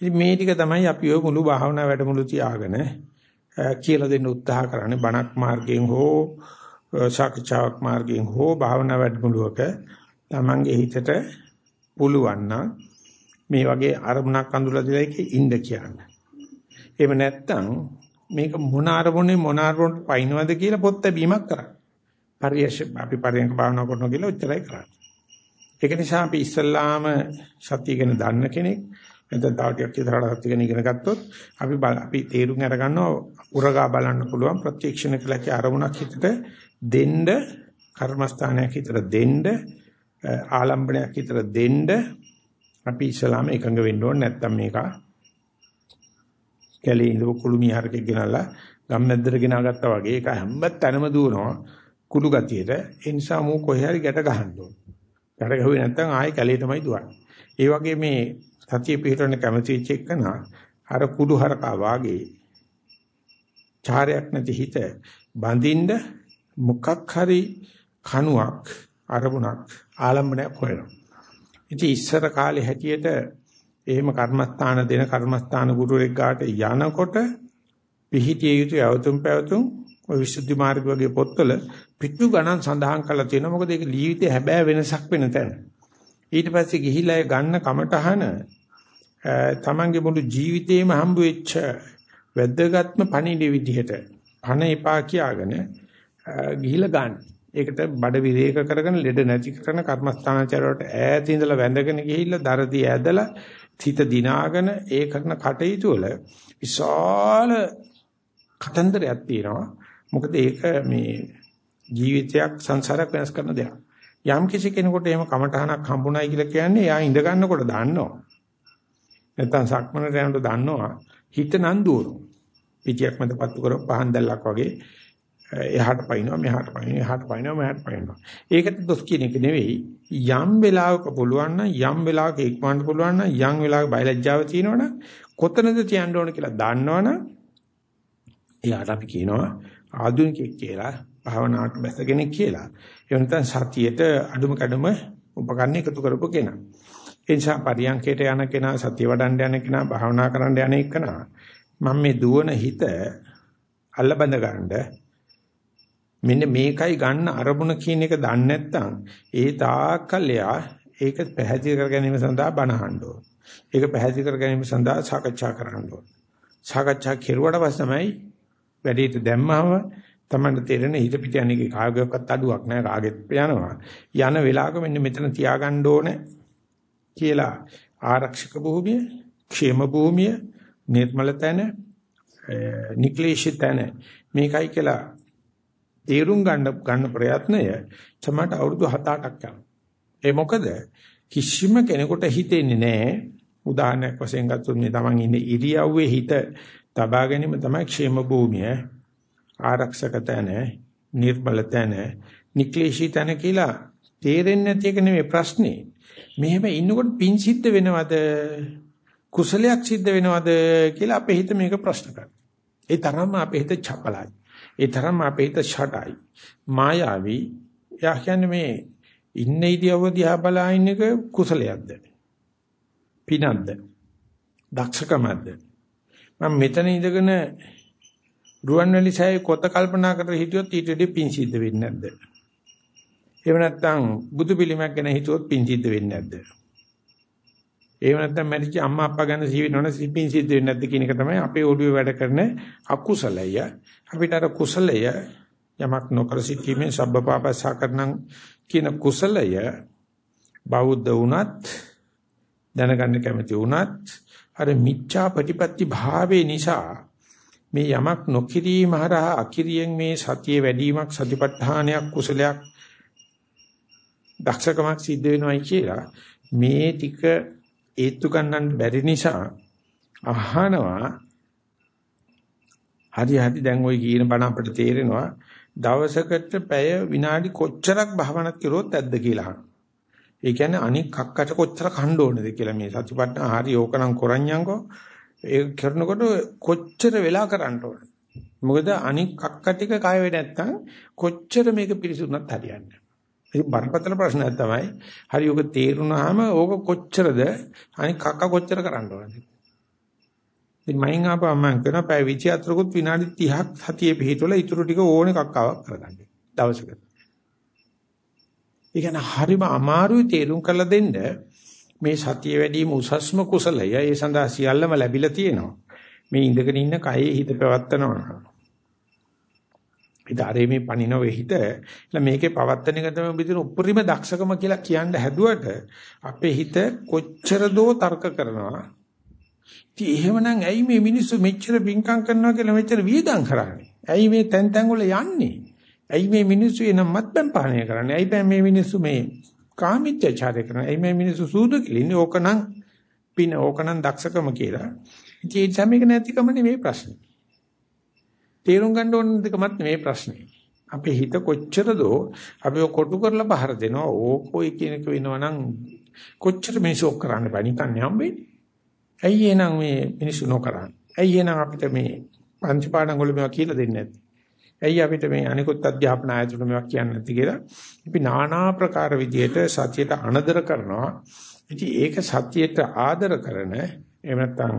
ඉතින් මේ ටික තමයි අපි ඔය මුළු භාවනා වැඩමුළු තියාගෙන කියලා දෙන්න උත්සාහ කරන්නේ බණක් මාර්ගයෙන් හෝ සාකච්ඡාවක් මාර්ගයෙන් හෝ භාවනා වැඩමුළුවක තමන්ගේ හිතට පුළුවන් නම් මේ වගේ අරමුණක් අඳුරලා දීලා ඒකේ ඉන්න කියන්නේ. එහෙම නැත්නම් මේක මොන අරමුණේ මොන අරමුණට පයින්නවද කියලා පොත් බැීමක් කරන්න. පරියශ අපි පරියන්ක භාවනා කරනවා කියලා උච්චරයි කරන්නේ. ඒක නිසා අපි ඉස්සල්ලාම සතිය ගැන දන්න කෙනෙක් නැත්නම් තව ටිකක් ඉතරට සතිය ගැන ඉගෙන ගත්තොත් අපි අපි තේරුම් අරගන්නවා උරගා බලන්න පුළුවන් ප්‍රත්‍යක්ෂණ කළකේ අරමුණක් හිතට දෙන්න කර්මස්ථානයක් හිතට දෙන්න ආලම්බණයක් හිතට දෙන්න අපි ඉස්සලාම එකඟ වෙන්න ඕනේ නැත්නම් මේක කැලේ ඉඳපු කුළුමී හරකෙක් ගෙනල්ලා ගම්මැද්දට ගෙනාගත්තා වගේ ඒක හැම තැනම දුවනවා කුළු ගතියට ඒ නිසා මූ කොහේ හරි ගැට ගහන්න ඕන. ගැට ගහුවේ නැත්නම් ආයෙ කැලේ තමයි දුවන්නේ. ඒ වගේ මේ සතිය පිටරන කැමති වෙච්ච එකන අර කුඩු හරකා වාගේ චාරයක් නැති හිත බඳින්න මොකක් හරි කණුවක් අරමුණක් ආලම්බනයක් හොයනවා. ඉතින් ඉස්සර කාලේ හැටියට එහෙම කර්මස්ථාන දෙන කර්මස්ථාන ගුරුවරයෙක් ගාට යනකොට පිහිටිය යුතු යවතුම් පැවතුම් ඔය විසුද්ධි මාර්ග වගේ පොත්වල පිටු ගණන් සඳහන් කරලා තියෙනවා. මොකද ඒක ජීවිතේ හැබෑ වෙනසක් වෙන තැන. ඊට පස්සේ ගිහිලා ගන්න කමටහන තමන්ගේ මුළු ජීවිතේම හම්බ වෙච්ච වැදගත්ම පණිවිඩ විදිහට පණ එපා කියාගෙන ගිහිලා ගන්න. ඒකට බඩ විරේක කරගෙන ලෙඩ නැති කරන කර්මස්ථානාචාරයට ඈත ඉඳලා වැඳගෙන ගිහිල්ලා දරදී ඇදලා හිත දිනාගෙන ඒ කරන කටයුතු වල විශාල කතන්දරයක් තියෙනවා. මොකද ඒක මේ ජීවිතයක් සංසාරයක් වෙනස් කරන දෙයක්. යම් කිසි කෙනෙකුට එහෙම කමටහනක් හම්බුනායි කියලා කියන්නේ එයා ඉඳ ගන්නකොට දන්නවා. නැත්තම් සක්මනට යනකොට දන්නවා හිත නම් දුවනවා. පිටියක් මත පත්තු කරව පහන් දැල්ලක් වගේ එහාට පයින්නවා මෙහාට පයින්නවා එහාට පයින්නවා මෙහාට පයින්නවා. ඒකට දොස් කියන එක නෙවෙයි යම් වෙලාවක පුළුවන් නම් යම් වෙලාවක ඉක්මවන්න පුළුවන් නම් යම් වෙලාවක බයලජ්ජාව තියෙනවනම් කොතනද තියන්න ඕන කියලා දන්නවනම් එයාට අපි කියනවා ආධුනිකයෙක් කියලා භාවනාවට බැස කෙනෙක් කියලා. ඒ වෙනතන් සතියේට අඩුම කැඩම උපකරණ එකතු කරපු කෙනා. ඒ නිසා පරියන්කයට යන කෙනා සතිය වඩන්න යන කෙනා භාවනා කරන්න යන කෙනා මම මේ දුවන හිත අල්ල බඳ ගන්නද මෙන්න මේකයි ගන්න අරමුණ කියන එක දන්නේ නැත්නම් ඒ තාක්කල් එයා ඒක පැහැදිලි කර ගැනීම සඳහා බණහන්න ඕන. ඒක පැහැදිලි කර ගැනීම සඳහා සාකච්ඡා කරන්න ඕන. සාකච්ඡා කෙරුවට පස්සේ තමයි වැඩේට දැම්මම තමයි තේරෙන හිත පිට යන්නේ කාගේවත් අඩුවක් නැහැ කාගෙත් යනවා. යන වෙලාවක මෙන්න මෙතන තියාගන්න ඕනේ කියලා ආරක්ෂක භූමිය, ക്ഷേම භූමිය, නිර්මල තැන, නික්ලේශිත තැන මේකයි කියලා තේරුම් ගන්න ගන්න ප්‍රයත්නය තමයි අවුරුදු 7-8ක් යනවා. ඒ මොකද කිසිම කෙනෙකුට හිතෙන්නේ නැහැ උදාහරණයක් වශයෙන් ගත්තොත් මේ Taman ඉන්නේ ඉරියව්වේ හිත තබා ගැනීම තමයි ക്ഷേම භූමිය ආරක්ෂක තැන නිර්මල තැන නික්ලේශී තැන කියලා තේරෙන්නේ නැති එක නෙමෙයි ප්‍රශ්නේ. මෙහෙම ඉන්නකොට පින් සිද්ධ වෙනවද කුසලයක් සිද්ධ වෙනවද කියලා අපේ හිත මේක ප්‍රශ්න කරනවා. ඒ තරම්ම අපේ හිත චපලයි. ඒ තරම් අපේ හිත ෂටයි. මායාවී. යා කියන්නේ මේ ඉන්න ඉදියව දිහා බලා ඉන්න එක කුසලයක්ද? පිනක්ද? දක්ෂකමක්ද? මම මෙතන ඉඳගෙන රුවන්වැලි සෑයේ කොත කල්පනා කර හිටියොත් ඊට වඩා පින් සිද්ධ වෙන්නේ නැද්ද? එහෙම නැත්නම් බුදු පිළිමයක් ගැන හිතුවොත් පින් සිද්ධ වෙන්නේ නැද්ද? එහෙම නැත්නම් මැරිච්ච අම්මා අප්පා ගැන සිහිනවන සිපින් සිද්ධ වෙන්නේ නැද්ද කියන එක තමයි අපේ ඔළුවේ වැඩ කරන අකුසලය. අපිට අර කුසලය යමක් නොකර සිටීමෙන් සබ්බපාපසා කරනං කියන කුසලය බෞද්ධ වුණත් දැනගන්න කැමති වුණත් අර මිච්ඡා ප්‍රතිපatti භාවයේ නිසා මේ යමක් නොකිරීම හරහා අකිරියෙන් මේ සතිය වැඩිවීමක් සතිපට්ඨානයක් කුසලයක් දක්ෂකමක් සිද්ධ වෙනවයි කියලා මේ ටික ඒත්තු ගන්නන්න බැරි නිසා අහනවා හරි හරි දැන් ওই කියන බණ අපිට තේරෙනවා දවසකට පැය විනාඩි කොච්චරක් භාවනාවක් කරුවොත් ඇද්ද කියලා අහනවා. ඒ කියන්නේ අනික් කක්කට කොච්චර කණ්ඩ ඕනද කියලා මේ සතිපට්ඨාන හරි ඕකනම් කරඤ්ඤංකෝ ඒ කරනකොට කොච්චර වෙලා කරන්න ඕනද? මොකද අනික් කක්ක ටික කය වෙ නැත්තම් කොච්චර මේක පිරිසුදුනත් හරියන්නේ ඒක බරපතල ප්‍රශ්නයක් තමයි. හරි ඔක තේරුණාම ඕක කොච්චරද? අනික් කක්ක කොච්චර කරන්න ඕනද? ඉතින් මයින් ආපුවා මම කරන පැය 24කුත් විනාඩි 30ක් සතියේ පිහිටවල ඊටු ටික ඕනේ කක්කාවක් කරගන්න. දවසකට. ඒ කියන්නේ හරිම අමාරුයි තේරුම් කරලා දෙන්න මේ සතිය වැඩිම උසස්ම කුසලය ඒ සඳහා සියල්ලම ලැබිලා තියෙනවා. මේ ඉඳගෙන ඉන්න කයේ හිත පවත්නවා. ඉදාරේ මේ පණිනව හිත මේකේ පවත්තන එක තමයි බිදින උපරිම දක්ෂකම කියලා කියන්න හැදුවට අපේ හිත කොච්චර දෝ තර්ක කරනවා. ඉතින් එහෙමනම් ඇයි මේ මිනිස්සු මෙච්චර පිංකම් කරනවා කියලා මෙච්චර වියදම් කරන්නේ? ඇයි මේ තැන් තැන් වල යන්නේ? ඇයි මේ මිනිස්සු එනම් මත්පැන් පානය කරන්නේ? ඇයි මේ මිනිස්සු මේ කාමීත්‍යචාරය කරන්නේ? ඇයි මේ මිනිස්සු සූදු කිලින්නේ? ඕකනම් පින ඕකනම් දක්ෂකම කියලා. ඉතින් ඒ සමේක නැතිකම නෙමෙයි ප්‍රශ්නේ. තේරුම් ගන්න ඕන දෙකමත් නෙමෙයි ප්‍රශ්නේ. අපේ හිත කොච්චරදෝ අපි කොටු කරලා බහර දෙනවා. ඕකෝයි කියන එක වෙනවනම් කොච්චර මිනිස්සු කරන්න බෑ නිකන් හම්බෙන්නේ. ඇයි එහෙනම් මේ මිනිස්සු නොකරන්නේ? ඇයි එහෙනම් අපිට මේ පංච පාඩම් වල මේවා කියලා දෙන්නේ නැත්තේ? ඇයි අපිට මේ අනිකුත් අධ්‍යාපන ආයතන මේවා කියන්නේ නැති කියලා අපි নানা ප්‍රකාර විදියට සත්‍යයට අනදර කරනවා ඉතින් ඒක සත්‍යයට ආදර කරන එහෙම නැත්නම්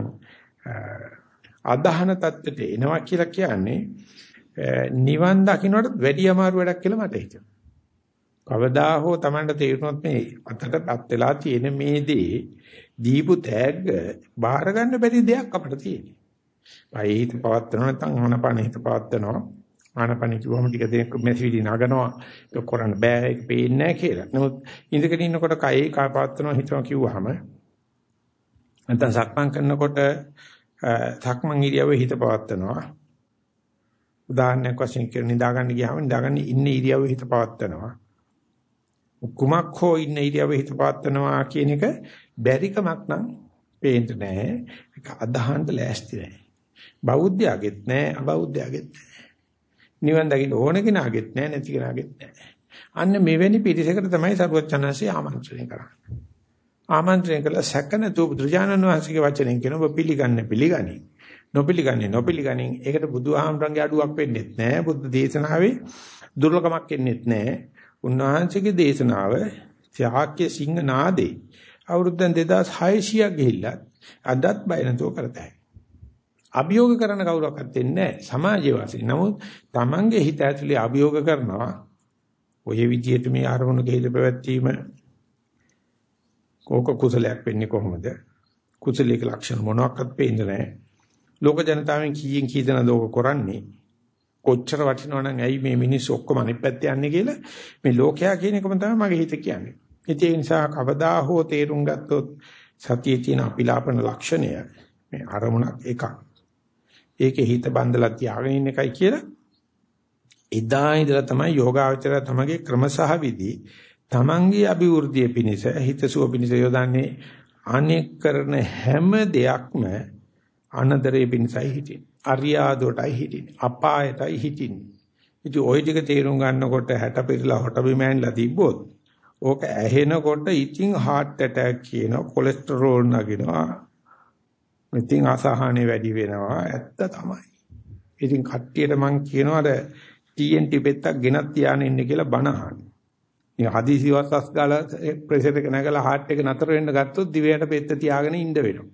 අදහන தත්තෙට එනවා කියලා කියන්නේ නිවන් දකින්නට වැඩි අමාරු වැඩක් කියලා මට හිතෙනවා කවදා හෝ Tamanට තේරුනොත් මේ අතටපත් වෙලා තියෙන මේ දේ දීපු තෑග්ග බාර ගන්න බැරි දෙයක් අපිට තියෙනවා. පයි හිත පවත්නවා නැත්නම් ආනපන හිත පවත්නවා. ආනපන කිව්වම ටික දෙනෙක් මෙසිවිලි නගනවා ඒක කරන්න බෑ ඒක පේන්නේ නැහැ කියලා. නමුත් ඉඳගෙන ඉන්නකොට කයේ කාපවත්වනවා හිතනවා කිව්වහම නැත්නම් සක්මන් කරනකොට සක්මන් ඉරියව්වේ හිත පවත්වනවා. උදාහරණයක් වශයෙන් කියන නිදාගන්න ගියාම නිදාගන්න ඉන්න ඉරියව්වේ හිත පවත්වනවා. කුමක් හෝ ඉන්න ඉරියව්වේ හිත පවත්වනවා කියන එක බැරිකමක් නම් පේන්නේ නැහැ. ඒක අදහන්න ලෑස්ති නැහැ. බෞද්ධයාගෙත් නැහැ අබෞද්ධයාගෙත් නැහැ. නිවන් දකින්න ඕන කෙනාගෙත් නැහැ නැති කෙනාගෙත් නැහැ. අන්න මෙවැනි පිරිසකට තමයි සරුවචනන්සේ ආමන්ත්‍රණය කරන්නේ. ආමන්ත්‍රණය කළ සැකන තු බුදුජානන වහන්සේගේ වචනෙන් කියන ඔබ පිළිගන්නේ පිළිගනි. නොපිළිගන්නේ නොපිළිගනින් ඒකට බුදුහාමරංගේ අඩුවක් වෙන්නේ නැහැ. බුද්ධ දේශනාවේ දුර්ලභමක් වෙන්නේ නැහැ. උන්වහන්සේගේ දේශනාව ත්‍යාග්‍ය සිංහ නාදේ අවුරුද්දෙන් 2600ක් ගිහිල්ලා අදත් බය නැතුව කරතයි. අභියෝග කරන කවුරක්වත් දෙන්නේ නැහැ සමාජයේ වාසී. නමුත් Tamange හිත ඇතුලේ අභියෝග කරනවා ඔය විදිහට මේ ආරමුණු කෙහෙල පැවැත්වීම කෝක කුසලයක් වෙන්නේ කොහොමද? කුසලයක ලක්ෂණ මොනවාක්වත් පේන්නේ නැහැ. ලෝක ජනතාවෙන් කීයෙන් කී දෙනා ලෝක කරන්නේ කොච්චර වටිනවනම් ඇයි මේ මිනිස්සු ඔක්කොම අනිත් පැත්තේ යන්නේ කියලා මේ ලෝකයා කියන එකම තමයි මගේ හිත කියන්නේ. ඒ නිසා කවදා හෝ තේරුම් ගත්තොත් සතියේ තියෙන අපිලාපන ලක්ෂණය මේ අරමුණක් එකක්. ඒකේ හිත බඳලා තියාගෙන ඉන්න එකයි කියලා එදා ඉඳලා තමයි යෝගාවචරය තමගේ ක්‍රමසහ විදි තමන්ගේ අභිවෘද්ධිය පිණිස හිතසුව පිණිස යොදන්නේ අනෙක් කරන හැම දෙයක්ම අනදරේ පිණිසයි හිටින්නේ. අරියාදුවටයි හිටින්නේ. අපායටයි හිටින්නේ. ඉතින් ওই ටික තේරුම් ගන්නකොට හැට පිරලා හොට බිමෑන්ලා තිබ්බොත් ඕක ඇහෙනකොට ඉතින් heart attack කියන කොලෙස්ටරෝල් නගිනවා ඉතින් අසහනෙ වැඩි වෙනවා ඇත්ත තමයි. ඉතින් කට්ටියට මං කියනවාද TNT පෙත්තක් ගෙනත් තියාගෙන ඉන්න කියලා බණ අහන්නේ. මේ හදිසි වස්සස් ගාලා ප්‍රෙෂර් එක නැගලා heart එක නතර වෙන්න ගත්තොත් දිවයට පෙත්ත තියාගෙන ඉන්න වෙනවා.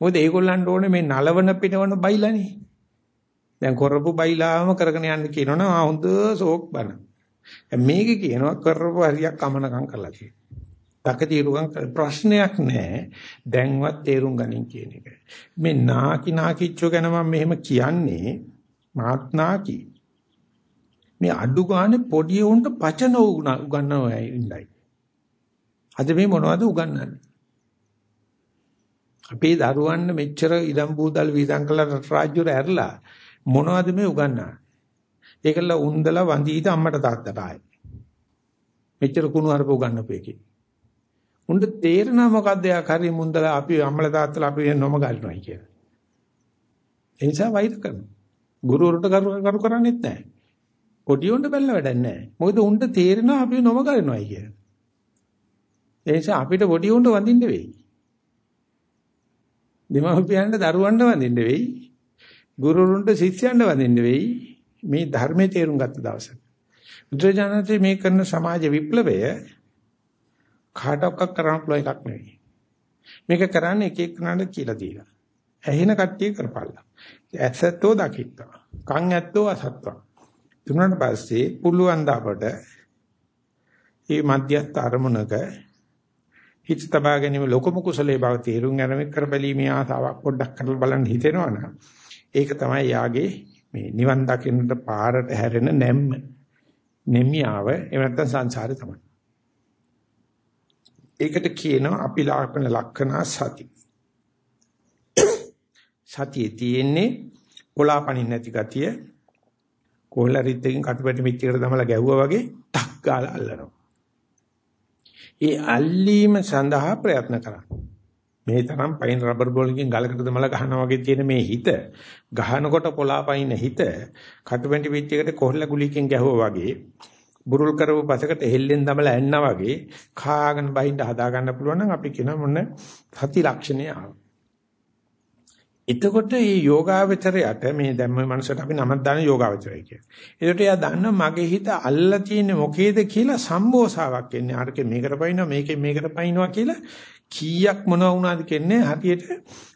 මොකද ඒගොල්ලන්ට ඕනේ මේ නලවන පිනවන බයිලානේ. දැන් කරපු බයිලාම කරගෙන යන්න කියනවනම් ආ හොඳ සෝක් බණ. මේක කියනවා කරපු හරියක් අමනකම් කරලා තියෙනවා. තකතිරුකම් ප්‍රශ්නයක් නැහැ. දැන්වත් තේරුම් ගනින් කියන එක. මේ නාකි නාකිච්චෝ ගැන මම මෙහෙම කියන්නේ මාත් නාකි. මේ අඩු ගානේ පොඩි උන්ට පචන උගන්නව ඉන්නයි. අද මේ මොනවද උගන්නන්නේ? අපේ දරුවන්න මෙච්චර ඉදම් බූදල් වීදම් කළා රාජ්‍යර ඇරලා මොනවද මේ උගන්නන්නේ? ඒකල උන්දලා වඳීත අම්මට තාත්තට ආයේ. මෙච්චර කුණු හරප උගන්නපු එකේ. උන්ට තේරෙනවා මොකද්ද යා කරේ මුන්දලා අපි අම්මලා තාත්තලා අපි නොම ගන්නවයි කියලා. ඒ නිසා වෛර කරනවා. ගුරුවරට කරු කරු කරන්නේත් නැහැ. පොඩි උන්ට බැලලා වැඩක් නැහැ. මොකද උන්ට තේරෙනවා අපි නොම කරනවායි කියලා. ඒ නිසා අපිට පොඩි උන්ට වඳින්න වෙයි. දෙමව්පියන්ට දරුවන්ට වඳින්න වෙයි. ගුරුවරුන්ට ශිෂ්‍යයන්ට වඳින්න වෙයි. මේ ධර්මයේ තේරුම් ගත්ත දවසට. බුදුරජාණන්සේ මේ කරන සමාජ විප්ලවය කාටවත් කරන්න පුළුවන් එකක් නෙවෙයි. මේක කරන්නේ එක එකනට කියලා දීලා. ඇහෙන කට්ටිය කරපල්ලා. ඇත්තෝ දකිත්තා. කන් ඇත්තෝ අසත්තා. තුනට පස්සේ පුළුවන් ද අපට මේ මධ්‍යස්ථ අරමුණක හිත තබා ගැනීම ලොකම කුසලයේ බව තේරුම් ගන්න කරබැලීමේ ආසාවක් පොඩ්ඩක් කරලා බලන්න හිතෙනවනම් ඒක තමයි යාගේ මේ නිවන් දකින්නට පාරට හැරෙන නැම්ම නෙමියාව එහෙම නැත්නම් සංසාරේ තමයි. ඒකට කියනවා අපි ලාපන ලක්ෂණ සති. සතියේ තියෙන්නේ කොලාපණින් නැති ගතිය කොල්ලරිත් එකකින් කටුපැටි මිච්චකට දමලා ගැහුවා වගේ ටක් ගාලා අල්ලනවා. ඒ අල්ලීම සඳහා ප්‍රයත්න කරන්න. මේ තරම් පයින් රබර් බෝලකින් ගලකට දමලා ගහනවා වගේ තියෙන මේ හිත ගහනකොට කොලාපයින් හිත කටුපැටි මිච්චකට කොල්ල ගුලියකින් ගැහුවා වගේ බුරුල් කරපු පසකට හෙල්ලෙන් දමලා ඇන්නා වගේ කාගෙන බහින්න හදා ගන්න පුළුවන් නම් අපි කියන මොන සති ලක්ෂණය ආව. එතකොට මේ යෝගාවචරයට මේ දැන් මේ මනසට අපි නමක් දාන යෝගාවචරය කියලා. ඒකට එයා දන්නා මගේ හිත අල්ලලා තියෙන්නේ මොකේද කියලා සම්බෝසාවක් එන්නේ. අරකේ මේකට පයින්නවා මේකෙන් මේකට පයින්නවා කියලා කීයක් මොනවා වුණාද කියන්නේ හරියට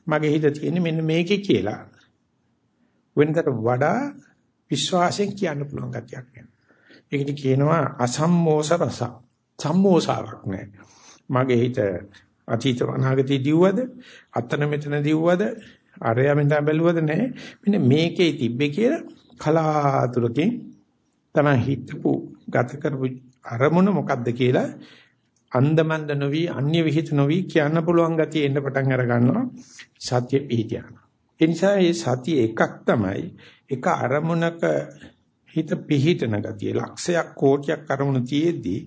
මගේ හිත තියෙන්නේ මෙන්න මේකේ කියලා. වෙනතට වඩා විශ්වාසයෙන් කියන්න පුළුවන් ගතියක් වෙනවා. ඒකට කියනවා අසම්මෝස රස. සම්මෝසාවක් නෑ. මගේ හිත අතීත අනාගතේ දිව්වද අතන මෙතන දිව්වද අරයා මෙතන බැලුවද නැහැ. මෙන්න මේකේ තිබ්බේ කියලා කලාතුරකින් තමයි හිතපු ගත කරපු අරමුණ මොකද්ද කියලා අන්දමන්ද නොවි අන්‍ය විහිිත නොවි කියන්න පුළුවන් ගතිය එන්න පටන් අර ගන්නවා සත්‍ය පිහිටියන. ඒ නිසා මේ සතිය එකක් තමයි එක අරමුණක හිත පිහිටන ගතිය ලක්ෂයක් කෝටියක් අරමුණු තියේදී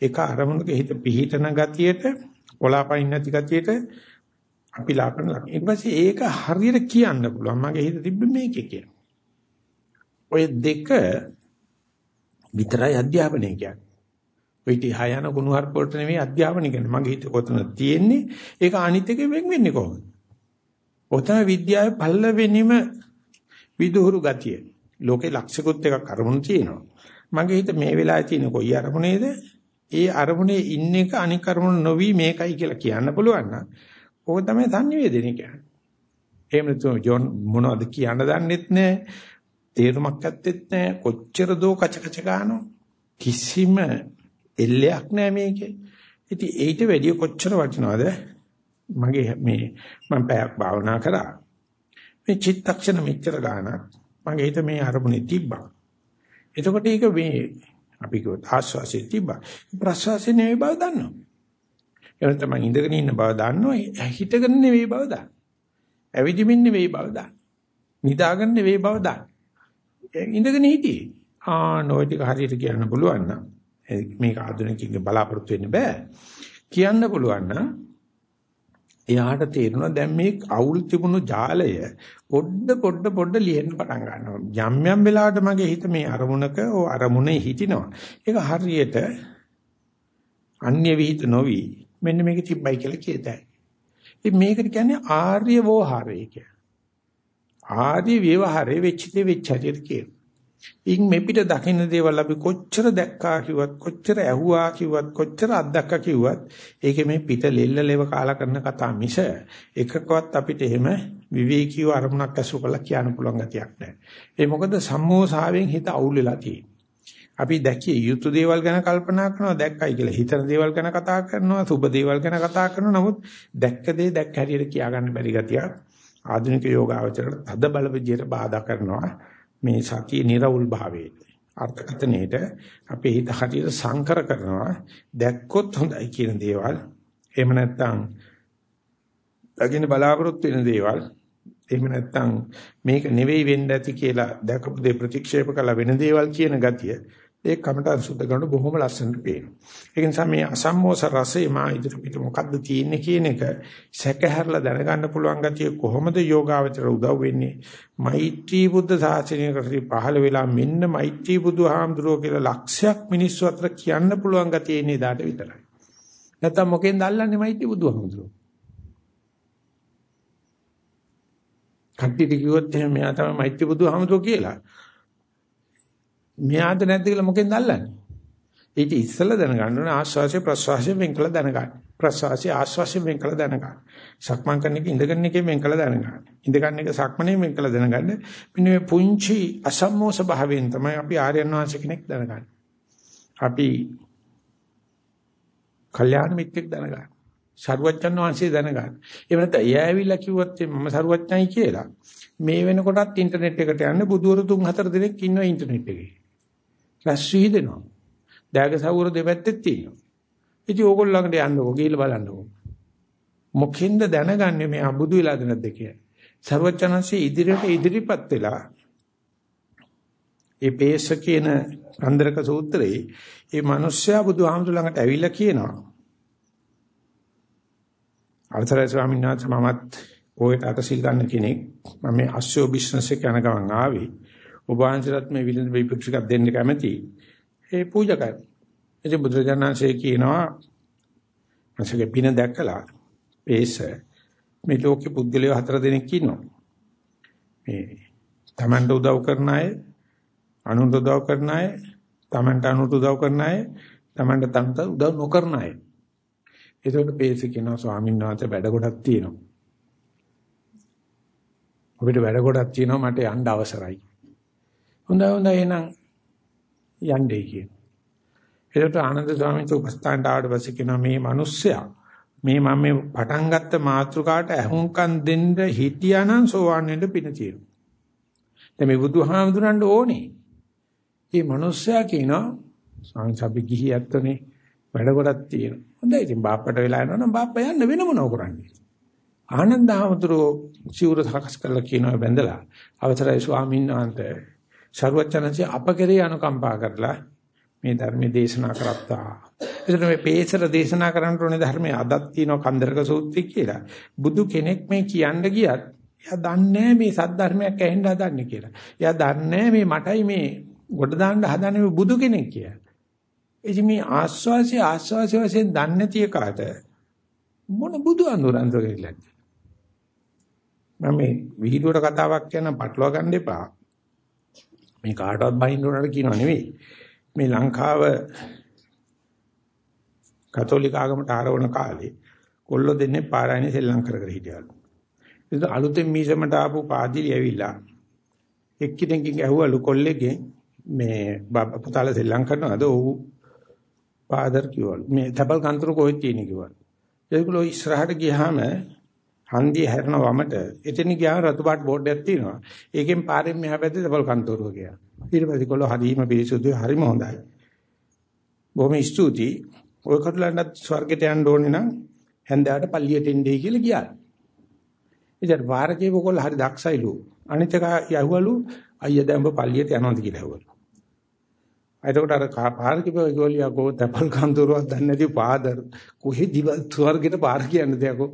එක අරමුණක හිත පිහිටන ගතියට කොලාපයින් නැති ගතියට අපි ලාපන ලක්. ඊට පස්සේ ඒක හරියට කියන්න පුළුවන්. මගේ හිත තිබ්බ මේකේ කියලා. ඔය දෙක විතරයි අධ්‍යාපනය කියන්නේ. ඔය තිහා යන ගුණහර්ප වලට නෙමෙයි අධ්‍යාපනය කියන්නේ. මගේ හිත කොතන තියෙන්නේ ඒක අනිත් එකෙන් වෙන් වෙන්නේ කොහොමද? ඔතන විද්‍යාවේ පල්ලවෙනිම විදුහුරු ගතිය. ලෝකේ ලක්ෂිකුත් එකක් අරමුණු තියෙනවා. මගේ හිත මේ වෙලාවේ තියෙන කොයි අරමුණේද? ඒ අරමුණේ ඉන්න එක අනික් අරමුණ නොවි මේකයි කියලා කියන්න පුළුවන් නම් ඕක තමයි සංනිවේදනය කියන්නේ. එහෙම නැත්නම් ජොන් මොනවද කියන්න දන්නෙත් නැහැ. තේරුමක් ඇත්තෙත් නැහැ. කොච්චර දෝ කච කච ගන්නවා. කිසිම එල්ලයක් නැහැ මේකේ. ඉතින් ඊට වැඩිය කොච්චර වටිනවද? මගේ මේ මම පැයක් භාවනා කරා. මේ චිත්තක්ෂණ මෙච්චර ගානක් මගේ හිත මේ අරමුණේ තිබ්බා. එතකොට ඒක මේ අපි කිව්වොත් ආස්වාසිය තිබ්බා. ප්‍රසවාසය නෙවෙයි බව දන්නවා. එහෙම තමයි ඉඳගෙන ඉන්න බව දන්නවා හිටගෙන නෙවෙයි බව දන්න. ඇවිදිමින් නෙවෙයි බව දන්න. නිදාගෙන නෙවෙයි බව දන්න. ඉඳගෙන හිටියේ. ආ නොයි ටික හරියට කියන්න පුළුවන් නම් මේක ආධුනිකයෙක්ගේ බලාපොරොත්තු වෙන්න බෑ. කියන්න පුළුවන් නම් එයාට තේරෙනවා දැන් මේ අවුල් තිබුණු ජාලය පොඩ පොඩ පොඩ ලියන්න පටන් ගන්නවා. යම් යම් වෙලාවට මගේ හිත මේ අරමුණක ඕ අරමුණේ හිටිනවා. ඒක හරියට අන්‍ය විහිිත නොවි මෙන්න මේක තිබ්බයි කියලා කියතයි. ඉතින් මේකට කියන්නේ ආර්ය වෝහාරය කියලා. ආදි ව්‍යවහාරේ වෙච්ච දේ වෙච්ච හැටියට කියනවා. ඉන් මෙපිට දකින්න දේවල් අපි කොච්චර දැක්කා කිව්වත් කොච්චර ඇහුවා කිව්වත් කොච්චර අත්දැක්කා කිව්වත් ඒකේ මේ පිට ලෙල්ල ලෙව කාලා කරන කතා මිස එකකවත් අපිට එහෙම විවේකීව අරමුණක් අසු කරලා කියන්න පුළුවන් ගතියක් නැහැ. ඒ මොකද සම්මෝසාවෙන් හිත අවුල් වෙලා තියෙන්නේ. අපි දැකිය යුතු දේවල් ගැන කල්පනා කරනවා දැක්කයි කියලා හිතන දේවල් ගැන කතා කරනවා සුබ දේවල් ගැන කතා කරනවා නමුත් දැක්ක දේ දැක්ක හැටියට කියා ගන්න බැරි ගතියක් ආධුනික යෝගාවචරයට තද බල විදියට බාධා කරනවා මේ සතිය නිර්වුල් භාවයේ අර්ථකථනයේට අපේ හිත හරියට සංකර කරනවා. දැක්කොත් හොඳයි කියන දේවල්. එහෙම නැත්නම් දකින්න බලාපොරොත්තු වෙන දේවල්. එහෙම නැත්නම් මේක නෙවෙයි වෙන්න ඇති කියලා දැකපු දේ ප්‍රතික්ෂේප කළ වෙන දේවල් කියන ගතිය. ඒ කමටහන් සුද්ධ කරන බොහොම ලස්සනට පේනවා. ඒ නිසා මේ අසම්මෝස රසය මා ඉදිරියට මොකද්ද තියෙන්නේ කියන එක සැකහැරලා දැනගන්න පුළුවන් ගතිය කොහොමද යෝගාවචර උදව් වෙන්නේ? මෛත්‍රී බුද්ධ ශාසනයකට පහළ වෙලා මෙන්න මෛත්‍රී බුදුහාමුදුරුවෝ කියලා ලක්ෂයක් මිනිස්සු අතර කියන්න පුළුවන් ගතිය එන්නේ දාට විතරයි. නැත්තම් මොකෙන්ද අල්ලන්නේ මෛත්‍රී බුදුහාමුදුරුවෝ? කට්ටියට කිව්වොත් එහෙනම් මෙයා තමයි මෛත්‍රී බුදුහාමුදුරුවෝ කියලා. මෙයාද නැද්ද කියලා මොකෙන්ද අල්ලන්නේ? ඊට ඉස්සෙල්ලා දැනගන්න ඕනේ ආස්වාසිය ප්‍රස්වාසිය වෙන් කළ දැනගන්න. ප්‍රස්වාසිය ආස්වාසිය වෙන් කළ දැනගන්න. සක්මන් කරන එක ඉඳගෙන එකේ වෙන් කළ දැනගන්න. ඉඳගන්න එක සක්මනේ වෙන් කළ දැනගන්න. මෙන්න මේ පුංචි අසම්මෝස භාවයෙන් තමයි අපි ආර්යයන් වහන්සේ කෙනෙක් දැනගන්නේ. අපි කල්යාණ මිත්‍යෙක් දැනගන්න. සරුවච්චන් වහන්සේ දැනගන්න. එහෙම නැත්නම් එයා ඇවිල්ලා කිව්වොත් මම සරුවච්චන්යි කියලා. මේ වෙනකොටත් ඉන්ටර්නෙට් එකට යන්න බුදුවරු තුන් හතර දෙනෙක් ඉන්නවා ඉන්ටර්නෙට් එකේ. රැස් වීදෙනවා. දෑග සවුර දෙපැත්තේ තියෙනවා. ඉතින් ඕගොල්ලෝ ළඟට යන්නකෝ ගිහිල්ලා බලන්නකෝ. මොකෙන්ද දැනගන්නේ මේ අබුදු වෙලාද නැද්ද කියලා. ਸਰවචනන්සේ ඉදිරියට ඉදිරිපත් වෙලා ඒ පේස කියන අන්දරක සූත්‍රයේ ඒ මිනිස්සයා බුදුහාමුදුර ළඟට ඇවිල්ලා කියනවා. අවතරයි ස්වාමීන් වහන්සේ මමත් ඔයට අතසිල් ගන්න කෙනෙක්. මම මේ අස්සෝ බිස්නස් එක යන ගමන් ආවේ. ඔබ වහන්සේට මේ විලිඳ විපක්ෂිකක් දෙන්න කැමැති. ඒ පූජා කරන්න. ඉතින් බුදුරජාණන්සේ කියනවා මසගේ පින දැක්කලා පේස මේ ලෝකේ පුද්ගලයෝ හතර දෙනෙක් ඉන්නවා. මේ Tamanට උදව් කරන අය, අනුන්ට උදව් කරන අය, Tamanට අනුන්ට උදව් කරන අය, Tamanට තන්ට උදව් නොකරන අය. ඒකට පේස කියනවා ස්වාමීන් වහන්සේ වැඩ ගොඩක් තියෙනවා. අපිට වැඩ ගොඩක් තියෙනවා මට යන්න අවසරයි. හොඳයි හොඳයි එහෙනම් යන්නේ කියන. ඒකට ආනන්ද ස්වාමීන් වහන්සේ උපස්ථානට ආවට පස්සේ කියනවා මේ මිනිස්සයා මේ මම මේ පටන් ගත්ත මාතෘකාට අහුම්කම් දෙන්න හිටියානම් සෝවන් වෙන්න පින තියෙනවා. දැන් මේ බුදුහාමුදුරන්ට ඕනේ. මේ මිනිස්සයා කියනවා ස්වාමීන් අපි ගිහි ඇත්තනේ වැඩ ගොඩක් තියෙනවා. හොඳයි ඉතින් බාප්පට වෙලා යනවනම් බාප්පා යන්න වෙන මොනව කරන්නේ? ආනන්දහමතුරු සිවුර සකස් කරලා කියනවා බැඳලා අවසරයි ස්වාමීන් වහන්සේ ਸਰවචනන්සේ අප කෙරේ අනුකම්පා කරලා මේ ධර්මයේ දේශනා කරත්තා. එතන මේ පේසර දේශනා කරන්න ඕනේ ධර්මයේ අදක් තියෙනවා කන්දරක සූත්‍රය කියලා. බුදු කෙනෙක් මේ කියන්න ගියත් එයා දන්නේ මේ සද්ධර්මයක් ඇහෙන්න හදන්නේ කියලා. එයා දන්නේ මේ මටයි මේ ගොඩ දාන්න හදන්නේ මේ බුදු කෙනෙක් කියලා. එදි මේ ආස්වාසිය ආස්වාසිය වශයෙන් දන්නේ නැති එකට මොන බුදු අඳුරන්ද කියලා. මම මේ විහිළුවට කතාවක් කියන පටලවා ගන්න එපා. මේ කාටවත් බහින්න උනට කියනවා නෙවෙයි. මේ ලංකාව කතෝලික ආගමට ආරවණ කාලේ කොල්ල දෙන්නේ පාරායනේ සෙල්ලම් කර කර හිටියලු. ඒක අලුතෙන් මීසමට ආපු පාදිලි ඇවිල්ලා එක්කිනෙක්ගෙන් ඇහුවලු කොල්ලෙක්ගෙන් මේ පුතාලා සෙල්ලම් කරනවද? ඔව්. පාදර් කිව්වලු. මේ තබල් කන්තර කොහෙද තියෙන්නේ කිව්වලු. ඒගොල්ලෝ ඉස්සරහට ගියාම හන්දිය හැරෙන වමට එතන ගියාම රතු පාට බෝඩ් එකක් තියෙනවා. ඒකෙන් පාරෙන් මෙහා පැත්තේ දබල් කන්තෝරුව කියලා. ඊට පස්සේ කොල්ල හරීම පිරිසුදුයි හරිම හොඳයි. බොහොම ස්තුතියි. ඔය කටලන්නත් ස්වර්ගයට යන්න ඕනේ නම් හැන්දෑවට පල්ලියට එන්නේ කියලා ගියා. ඉතින් වාරකේ කොල්ල හරි දක්ෂයිලු. අනිත් එක යහුවලු අයියා දැන් ඔබ පල්ලියට යනවාද කියලා ඇහුවලු. එතකොට අර පාරකේ ගෝලියා ගෝ දබල් කන්තෝරුවක් දන්නේ නැති පාදර කොහෙද ස්වර්ගයට පාර කියන්නේ දෙයක්ෝ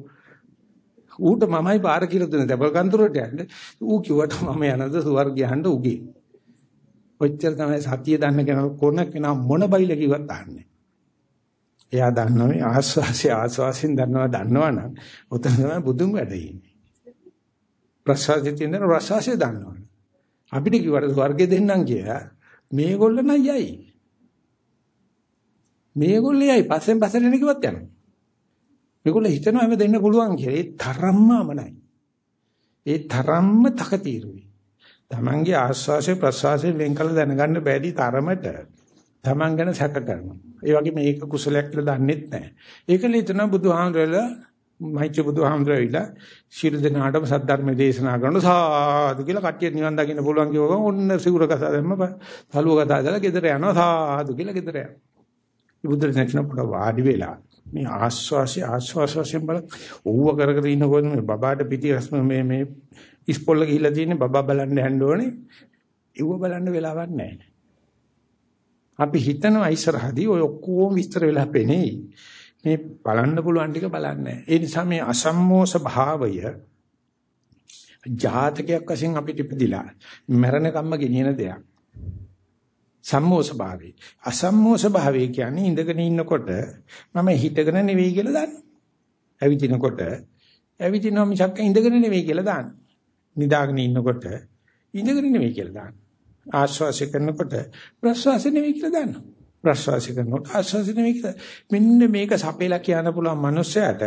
ඌට මමයි පාර කියලා දුන්නේ දබල් කන්තරුවට යන්න. ඌ කිව්වට මම යනද ස්වර්ගය යන්න උගේ. ඔච්චර තමයි සතිය දන්න කෙනා කොන කෙනා මොන බයිල කිව්වත් අහන්නේ. එයා දන්නවා මේ ආස්වාසිය ආස්වාසින් දන්නවා දන්නවනම් උතන තමයි බුදුන් වැඩ ඉන්නේ. ප්‍රසාදිත ඉඳන් රසාසිය දන්නවනේ. අපිට කිව්වට ස්වර්ගය දෙන්නම් කියලා මේගොල්ලෝ නයි යයි. මේගොල්ලෝ යයි පස්සෙන් පස්සට එන කිව්වත් යනවා. මේගොල්ලෝ හිතනවා හැම දෙන්න පුළුවන් කියලා. ඒ තරම්ම අමනයි. ඒ තරම්ම තකතිරුයි. Tamange ආස්වාසේ ප්‍රසවාසේ වෙන් කළ දැනගන්න බැරි තරමට Taman ගැන සැක කරනවා. ඒ වගේ මේක කුසලයක් කියලා දන්නෙත් නැහැ. ඒකල හිතන බුදුහාමුදුරලා මෛත්‍රී බුදුහාමුදුරවිලා ශිරු දෙනාටම සද්ධර්ම දේශනා කරන සාදු කියලා කට්ටිය නිවන් දකින්න පුළුවන් කිව්වම ඔන්න සිවුර කතා දැම්ම තලුව කතා දාලා ගෙදර යනවා සාදු කියලා ගෙදර යනවා. බුදුරජාණන් වහන්සේ පොඩ වාඩි වෙලා මේ ආස්වාසිය ආස්වාස වශයෙන් බල ඕව කර කර ඉන්නකොට මේ බබාට පිටි රස්ම මේ මේ ඉස්පොල්ල ගිහිල්ලා තියෙන්නේ බබා බලන්න යන්න ඕනේ. ඉව බලන්න වෙලාවක් නැහැ. අපි හිතනවා ඉස්සරහදී ඔය ඔක්කොම විස්තර වෙලා පෙනෙයි. මේ බලන්න පුළුවන් ටික බලන්නේ ඒ නිසා මේ අසම්මෝස භාවය ජාතකයක් වශයෙන් අපිට ඉපදිලා මරණ කම්ම ගෙනියන දෙයක්. සම්මෝස භාවය. අසම්මෝස භාවය කියන්නේ ඉඳගෙන ඉන්නකොට මම හිතගෙන නෙවෙයි කියලා දන්නවා. ඇවිදිනකොට ඇවිදිනවා මිසක් ඉඳගෙන නෙවෙයි කියලා දාන්න. නිදාගෙන ඉන්නකොට ඉඳගෙන නෙවෙයි කියලා දාන්න. ආශ්වාසය කරනකොට ප්‍රශ්වාසය නෙවෙයි කියලා දාන්න. ප්‍රශ්වාසය කරනකොට ආශ්වාසය නෙවෙයි කියලා. මෙන්න මේක සපේලා කියන්න පුළුවන් මනුස්සයාට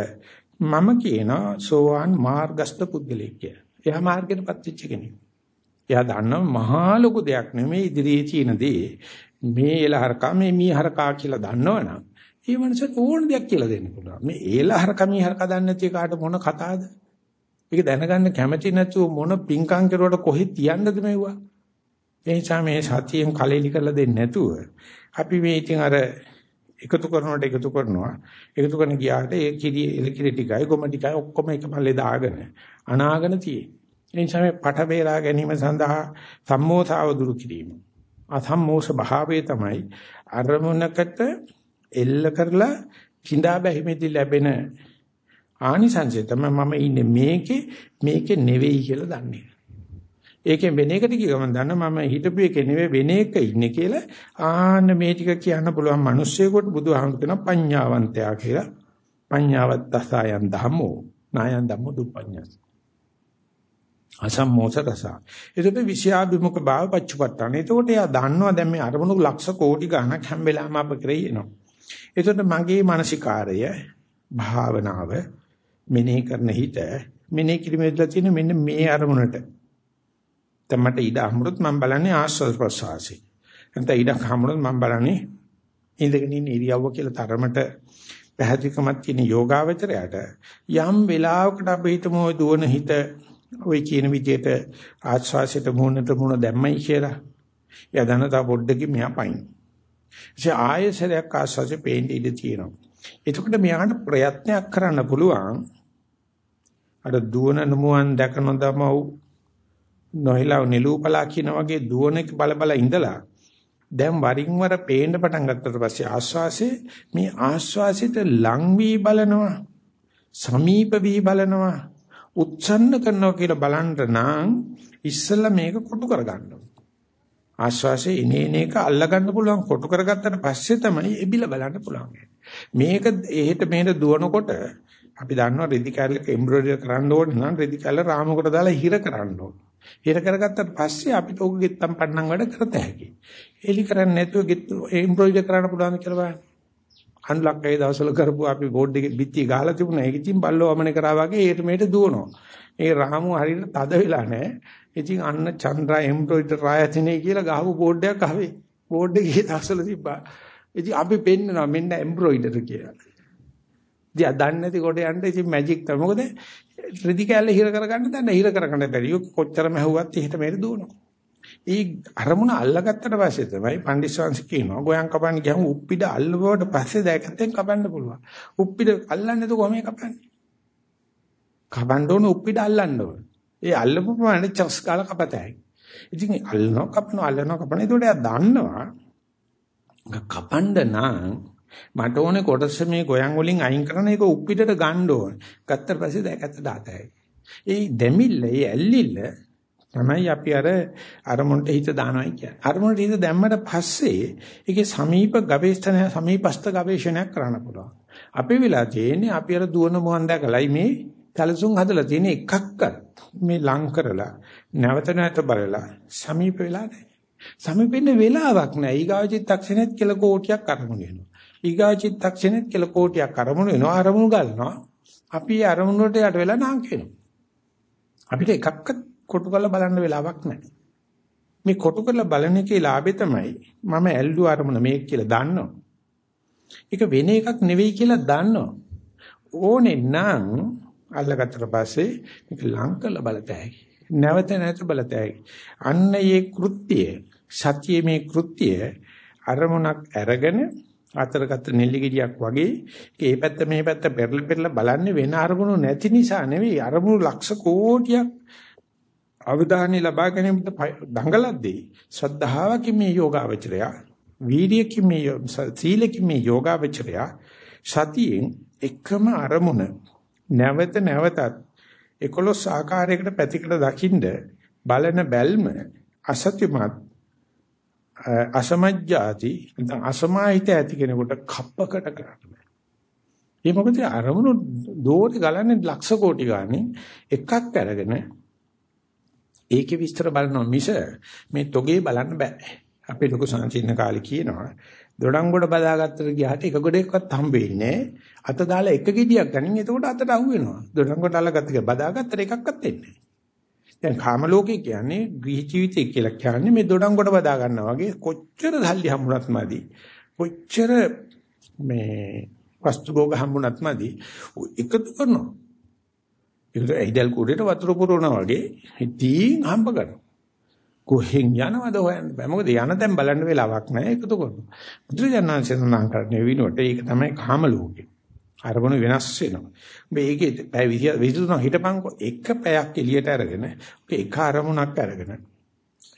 මම කියනවා සෝවාන් මාර්ගස්ත පුද්ගලෙක් කියලා. එයා මාර්ගයටපත් වෙච්ච කෙනෙක්. එයා දන්නව මහා ලොකු දෙයක් නෙමෙයි ඉදිරියේ තියෙන දේ. මේ එලහරකා මේ මීහරකා කියලා දන්නවනම් ඒ මනසට ඕන දෙයක් කියලා දෙන්න පුළුවන්. මේ ඒලහරකා මීහරකා දන්නේ නැති කාට මොන කතාවද? ඒක දැනගන්න කැමති නැතුව මොන පිංකම් කරුවට කොහෙ තියන්නද මේවා? ඒ නිසා මේ සතියෙන් කලෙලි කරලා දෙන්නේ නැතුව අපි මේ ඉතින් අර එකතු කරනකොට එකතු කරනවා එකතු කරන ගියාට ඒ කිරි එලකිරි ටිකයි ගොම ටිකයි ඔක්කොම එක පල්ලේ දාගෙන අනාගෙන තියෙයි. ඒ නිසා මේ පට වේලා ගැනීම සඳහා සම්මෝසාව දුරු කිරීම. අසම්මෝස භාවයේ තමයි අරමුණකට එල්ල කරලා කිඳා බැහිමේදී ලැබෙන ආනිසංසය තමයි මම ඉන්නේ මේකේ මේකේ නෙවෙයි කියලා දන්නේ. ඒකෙන් වෙන එකට කිව්වම දන්න මම හිතපු එකේ නෙවෙයි වෙන එක ඉන්නේ කියලා ආන්න මේ ටික කියන්න පුළුවන් මිනිස්සෙකුට බුදුහාමුදුරු කියන පඤ්ඤාවන්තයා කියලා. පඤ්ඤාවත්තසයන් ධම්මෝ නායන් ධම්මෝ දුප්පඤ්ඤස්. අසම්මෝස රස. ඒකට විෂයාභිමුඛ භාව පච්චපට්ඨාන. එතකොට එයා දන්නවා දැන් මේ අරමුණු ලක්ෂ කෝටි ගණක් හැම වෙලාවෙම අප කරේ එනවා. එතකොට මගේ මානසිකාරය භාවනාව මෙනෙහි කරන හිත මෙනෙහි කිරීමේදලා තියෙන මෙන්න මේ අරමුණට. දැන් මට ඉඩ අහමුනොත් මම බලන්නේ ආස්වාද ප්‍රසවාසී. නැත්නම් ඉඩ අහමුනොත් මම බලන්නේ ඉඳගෙන ඉන්න ඉරියව්ව කියලා තරමට පැහැදිලිකමක් තියෙන යෝගාවචරයට යම් වෙලාවකට අපි හිතමු දුවන හිත ওই කියන විදිහට ආස්වාසයට මුහුණට මුහුණ දැම්මයි කියලා. එයා දන්න තා පොඩ්ඩකින් මෙහා පයින්. ඒ ආයෙසරයක් ආස්වාසෙ පේන්න ඉඩ තියෙනවා. එතකොට මෙයාට ප්‍රයත්නයක් කරන්න පුළුවන්. අර දුවන නමුවන් දැක නොදමව නොහිලව නිලූපලා කියන වගේ දුවන බල බල ඉඳලා දැන් වරින් වර පේන්න පටන් ගත්තට පස්සේ ආස්වාසේ මේ ආස්වාසිත ලං වී බලනවා සමීප වී බලනවා උච්ඡන්න කරනවා කියලා බලන්න නම් ඉස්සෙල්ලා මේක කොටු කරගන්න ආශ්වාසයේ ඉනේන එක අල්ලගන්න පුළුවන් කොටු කරගත්තට පස්සේ තමයි එබිල බලන්න පුළුවන්. මේක එහෙට මෙහෙට දුවනකොට අපි දන්නවා රෙදි කැලලක එම්බ්‍රොයිඩරි කරන්න ඕනේ නම් රෙදි කැලල රාමුවකට දාලා හිර කරන්න ඕනේ. හිර කරගත්තට පස්සේ අපිට ඕක ගෙත්තම් පන්නම් වැඩ කරත හැකියි. එලි කරන්නේ නැතුව ගෙත් එම්බ්‍රොයිඩරි කරන්න පුළුවන් කියලා බලන්න. අන්ලක් ඒ දවස්වල කරපු අපි බෝඩ් එකේ බිත්ති ගහලා තිබුණා. ඒක ඉතින් බල්ලෝ වමනේ කරා වගේ ඒට මේට දුවනවා. ඒ රාමුව හරියට තද වෙලා නැහැ. ඉතින් අන්න චන්ද්‍රා එම්බ්‍රොයිඩර් රායතනේ කියලා ගහපු බෝඩ් එකක් ආවේ. බෝඩ් එකේ දවස්වල තිබ්බා. ඉතින් අපි පෙන්නනවා මෙන්න එම්බ්‍රොයිඩර් කියලා. ඉතින් දන්නේ නැති කොට යන්න ඉතින් මැජික් තමයි. මොකද රෙදි කැල්ල හිර කරගන්න දන්න හිර කරගන්න බැරි. කොච්චරම ඇහුවත් එහෙට මෙහෙට දුවනවා. ඒ අරමුණ අල්ලගත්තට පස්සේ තමයි පණ්ඩිස්වාංශ කියනවා ගෝයන් කපන්න ගියම උප්පිඩ අල්ලුවට පස්සේ දැකතෙන් කපන්න පුළුවන්. උප්පිඩ අල්ලන්නේ නැතුව කොහොමද කපන්නේ? කපන්න ඕන උප්පිඩ අල්ලන්න ඕන. ඒ අල්ලපු ප්‍රමාණය චස් කාලා කපතයි. ඉතින් අල්ලනවා කපනවා අල්ලනවා කපනවා. ඒකට එයා දන්නවා කපන්න නම් මට ඕනේ කොටස මේ ගෝයන් වලින් අයින් කරන එක උප්පිඩට ගන්න ඕන. ගත්තට පස්සේ දැකත දාතයි. ඒ දෙමිල්ල, ඒ ඇල්ලිල්ල තමයි අපි අර අරමුණට හිත දානවයි කියන්නේ. අරමුණට හිත දැම්මට පස්සේ ඒකේ සමීප ගවේෂණය සමීපස්ත ගවේෂණයක් කරන්න පුළුවන්. අපි වෙලා තියෙන්නේ අපි අර දුවන මොහන් දැකලයි මේ තලසුන් හදලා තියෙන එකක්වත් මේ ලං කරලා නැවත නැවත බලලා සමීප වෙලා නැහැ. සමීප වෙන්න වෙලාවක් නැහැ. ඊගාව චිත්තක්ෂණෙත් කියලා කෝටියක් අරමුණු වෙනවා. ඊගාව චිත්තක්ෂණෙත් කියලා කෝටියක් අරමුණු වෙනවා. අරමුණු ගන්නවා. අපි අරමුණු වලට යට වෙලා නාංක වෙනවා. අපිට එකක්වත් කොටු කරලා බලන්න වෙලාවක් නැහැ. මේ කොටු කරලා බලන එකේ ලාභය තමයි මම ඇල්ලු අරමුණ මේක කියලා දන්නවා. ඒක වෙන එකක් නෙවෙයි කියලා දන්නවා. ඕනේ නම් අල්ලගත්තට පස්සේ මේක ලං කරලා බලතැයි. නැවත නැවත බලතැයි. අන්න ඒ කෘත්‍යය සතියේ මේ කෘත්‍යය අරමුණක් අරගෙන අතරගත නෙල්ලි ගෙඩියක් වගේ ඒ පැත්ත මේ පැත්ත පෙරල පෙරල බලන්නේ වෙන අරමුණු නැති නිසා නෙවෙයි අරමුණු ලක්ෂ කෝටියක් අවධානය ලබා ගැනීමට දඟලද්දී ශ්‍රද්ධාවකින් මේ යෝගාවචරය වීර්යකින් මේ සීලකින් මේ යෝගාවචරය සතියෙන් එකම අරමුණ නැවත නැවතත් 11 ආකාරයකට පැතිකඩ දකින්ද බලන බැල්ම අසත්‍යමත් අසමජ්ජාති නැත්නම් අසමාහිත ඇති කෙනෙකුට කප්පකට කරන්න බෑ. ඒ මොකද අරමුණු දෝටි ගලන්නේ ලක්ෂ කෝටි ගානේ එකක් අරගෙන ඒකේ විස්තර බලනවා මිස මේ තොගේ බලන්න බෑ. අපේ ලොකු සංචින්න කාලේ කියනවා දොඩංගොඩ බදාගත්තට ගියාට එක ගොඩේක්වත් හම්බ වෙන්නේ අත දාලා එක ගෙඩියක් ගනින් එතකොට අතට අහු වෙනවා. දොඩංගොඩ අල්ලගත්ත එක බදාගත්තට එකක්වත් එන්නේ දැන් කාම ලෝකේ කියන්නේ ගෘහ ජීවිතය කියලා කියන්නේ මේ දොඩංගොඩ බදා ගන්නවා වගේ කොච්චර සල්ලි හම්බුනත් මදි. කොච්චර මේ වස්තු භෝග හම්බුනත් මදි. එකතු කරනවා. ඒකට ඇයිදල් කුඩේට වතුර පුරවනවා වගේ ඉතින් හම්බ කරනවා. කොහෙන් යනවද හොයන්න බෑ. මොකද යන තැන් බලන්න වෙලාවක් නැහැ එකතු කරනවා. බුදුරජාණන් සෙන්නාන් කරන්නේ විනෝට ඒක තමයි කාම ලෝකේ. අරමුණු වෙනස් වෙනවා. ඔබ ඒකේ පැය 23 හිටපන්කො එක පැයක් එළියට අරගෙන ඔක එක අරමුණක් අරගෙන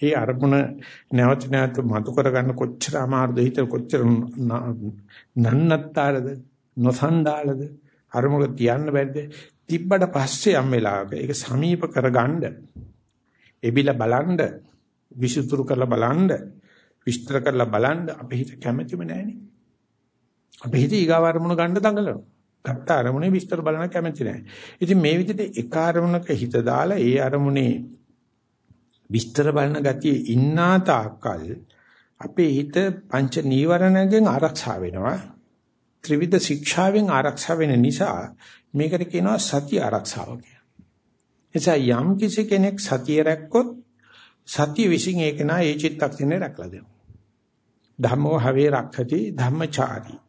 ඒ අරමුණ නැවත නැවත මතු කරගන්න කොච්චර අමාරුද හිත කොච්චර නන්නත්තරද නොසන්ඩාලද අරමුණ තියන්න බැරිද තිබ්බට පස්සේ යම් වෙලාවක ඒක සමීප කරගන්න එබිලා බලන්න විසුතුරු කරලා බලන්න විස්තර කරලා බලන්න අපේ හිත කැමැතිම නැහෙනේ. අපේ හිත ඊගාව අරමුණ ගන්න දඟලනවා. ගත්ත අරමුණේ විස්තර බලන්න කැමති නැහැ. ඉතින් මේ විදිහට එක අරමුණක හිත දාලා ඒ අරමුණේ විස්තර බලන ගතිය ඉන්නා තාක්කල් අපේ හිත පංච නීවරණයෙන් ආරක්ෂා වෙනවා. ත්‍රිවිධ ශික්ෂාවෙන් ආරක්ෂා වෙන නිසා මේකට කියනවා සතිය ආරක්ෂාව කියලා. එසා යම් කිසි කෙනෙක් සතිය රැක්කොත් සතිය විසින් ඒක නා ඒ චිත්තක්ෂණය රැකලා දෙනවා. ධම්මෝ හවේ රක්ඛති ධම්මචාරී.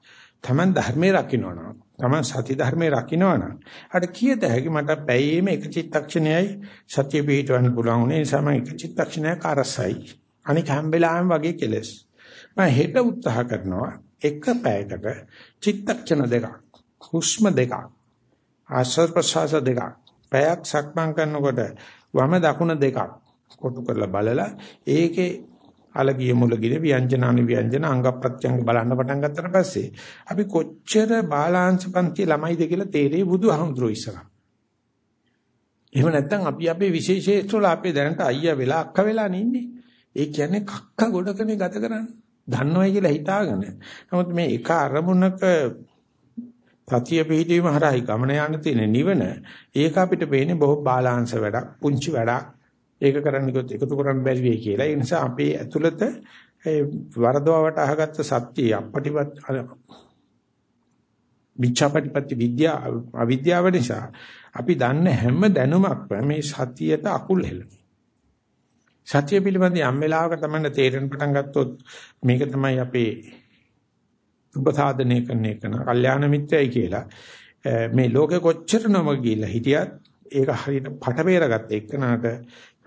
තමන් ධර්මේ රකින්නවනම් තමන් සති ධර්මේ රකින්නවනම් අර කීයද හැකි මට පැයේම එක චිත්තක්ෂණයයි සතිය පිටවන්න පුළුවන් උනේ නිසා මම එක චිත්තක්ෂණයක් අරසයි. අනික හැම වෙලාවෙම වගේ කෙලස්. මම හෙට උත්සාහ කරනවා එක පැයකට චිත්තක්ෂණ දෙකක් හුස්ම දෙකක් ආශ්වාස ප්‍රශ්වාස දෙකක් පැයක් සක්මන් කරනකොට වම දකුණ දෙකක් කොටු කරලා බලලා ඒකේ අලගිය මුලගිර ව්‍යංජනානි ව්‍යංජන අංග ප්‍රත්‍යංග බලන්න පටන් ගත්තට පස්සේ අපි කොච්චර බාලාංශ පන්ති ළමයිද කියලා තේරෙයි බුදුහාමුදුරෝ ඉස්සරහ. එහෙම නැත්නම් අපි අපේ විශේෂේස්වල අපේ දැනට අයියා වෙලා අක්කා වෙලා නින්නේ. ඒ කියන්නේ කක්ක ගොඩකනේ ගත කරන්නේ. දන්නවයි කියලා හිතාගෙන. නමුත් මේ එක අරමුණක සතිය පිහිටීම හරහා ගමන යන්න තියෙන නිවන ඒක අපිට පේන්නේ බොහෝ බාලාංශ වැඩක්, පුංචි වැඩක්. ඒක කරන්න කිව්වොත් එකතු කරන්න බැරි වෙයි කියලා. ඒ නිසා අපේ ඇතුළත ඒ වරදවට අහගත්ත සත්‍ය අපටිපත් විචාපටිපති විද්‍යා අවිද්‍යාව නිසා අපි දන්න හැම දැනුමක්ම මේ සතියට අකුල් හෙලනවා. සතිය පිළිබඳ යම් වෙලාවක තමයි තේරෙන පටන් ගත්තොත් මේක තමයි අපේ උපසාධනය කරන එක න ะ කල්යාණ මිත්‍යයි කියලා මේ ලෝකෙ කොච්චර නම ගිහිල්ලා හිටියත් ඒක හරියට පට බේරගත්ත එක්කනට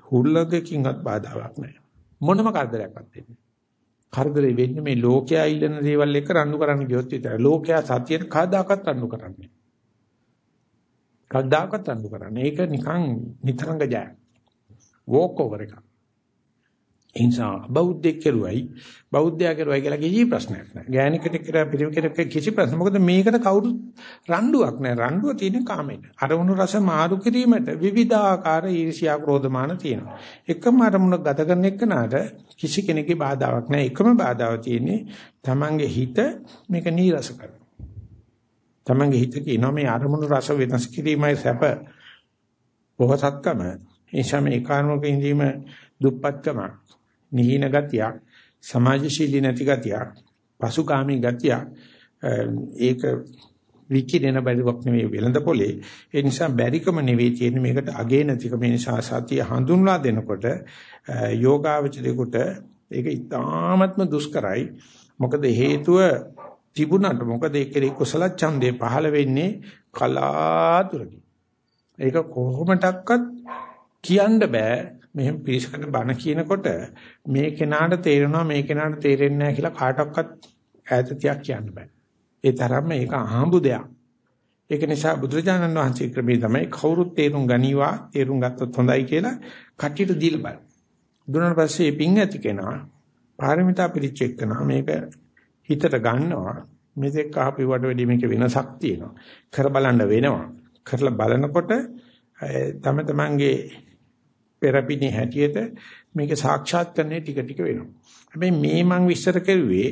හුල්ලකකින්වත් බාධාවක් නැහැ. මොනම කරදරයක්වත් වෙන්නේ. කරදරේ වෙන්නේ මේ ලෝකයා ඉල්ලන දේවල් එක රණ්ඩු කරන්න ගියොත් විතරයි. ලෝකයා සතියට කවදාකවත් රණ්ඩු කරන්නේ. කවදාකවත් රණ්ඩු කරන්නේ. ඒක නිකන් නිතරංග ජය. වෝක් ඕවර් එකක්. එනිසා බෞද්ධයෙක් කෙරුවයි බෞද්ධයා කෙරුවයි කියලා කිසි ප්‍රශ්නයක් නැහැ. ගෑණිකට කියලා පිරිමිකට කිසි ප්‍රශ්න. මොකද මේකට කවුරුත් රණ්ඩුවක් නැහැ. රණ්ඩුව තියෙන කාමෙට. අරමුණු රස මාරු කිරීමට විවිධාකාර ඊර්ෂ්‍යා ක්‍රෝධමාන තියෙනවා. එකම අරමුණ ගත කරන එකනට කිසි කෙනෙකුගේ බාධාවක් නැහැ. එකම බාධාව තියෙන්නේ Tamange හිත මේක නීරස කරන. Tamange හිත කියනවා මේ අරමුණු රස වෙනස් කිරීමයි සැප. බොහෝසත්කම. එනිසා මේ කාරණක ඉඳීම දුප්පත්කම නිහින ගතියක්, සමාජශීලී නැති ගතියක්, පසුගාමී ගතියක් ඒක විකිරෙන බැරිවක් නෙවෙයි වෙළඳ පොලේ. ඒ නිසා බැරිකම නෙවෙයි තියෙන්නේ මේකට අගේ නැතිකම නිසා සතිය හඳුන්වා දෙනකොට යෝගාවචරේකට ඒක ඉතාමත්ම දුෂ්කරයි. මොකද හේතුව තිබුණාට මොකද ඒකේ කුසල ඡන්දේ පහළ වෙන්නේ කලාතුරකින්. ඒක කොහොමඩක්වත් කියන්න බෑ මෙහෙම පිරිසකට බණ කියනකොට මේ කෙනාට තේරෙනවා මේ කෙනාට තේරෙන්නේ නැහැ කියලා කාටවත් ඈතතියක් කියන්න බෑ. ඒ තරම්ම ඒක අහඹු දෙයක්. ඒක නිසා බුදුරජාණන් වහන්සේ ක්‍රමේ තමයි කවුරුත් තේරුම් ගනිවා තේරුම් ගත්තොත් හොඳයි කියලා කටියට දීලා බලන්න. දුන්නාට පස්සේ පිං ඇති කෙනා පාරමිතා පිළිච්චෙක්කන මේක හිතට ගන්නවා මෙතෙක් ආපිවට වැඩි මේක වෙනසක් තියෙනවා. කර බලන්න වෙනවා. කරලා බලනකොට තම තමන්ගේ පෙරපිනි හැටියට මේක සාක්ෂාත් කරන්නේ ටික ටික වෙනවා. හැබැයි මේ මං විස්තර කරුවේ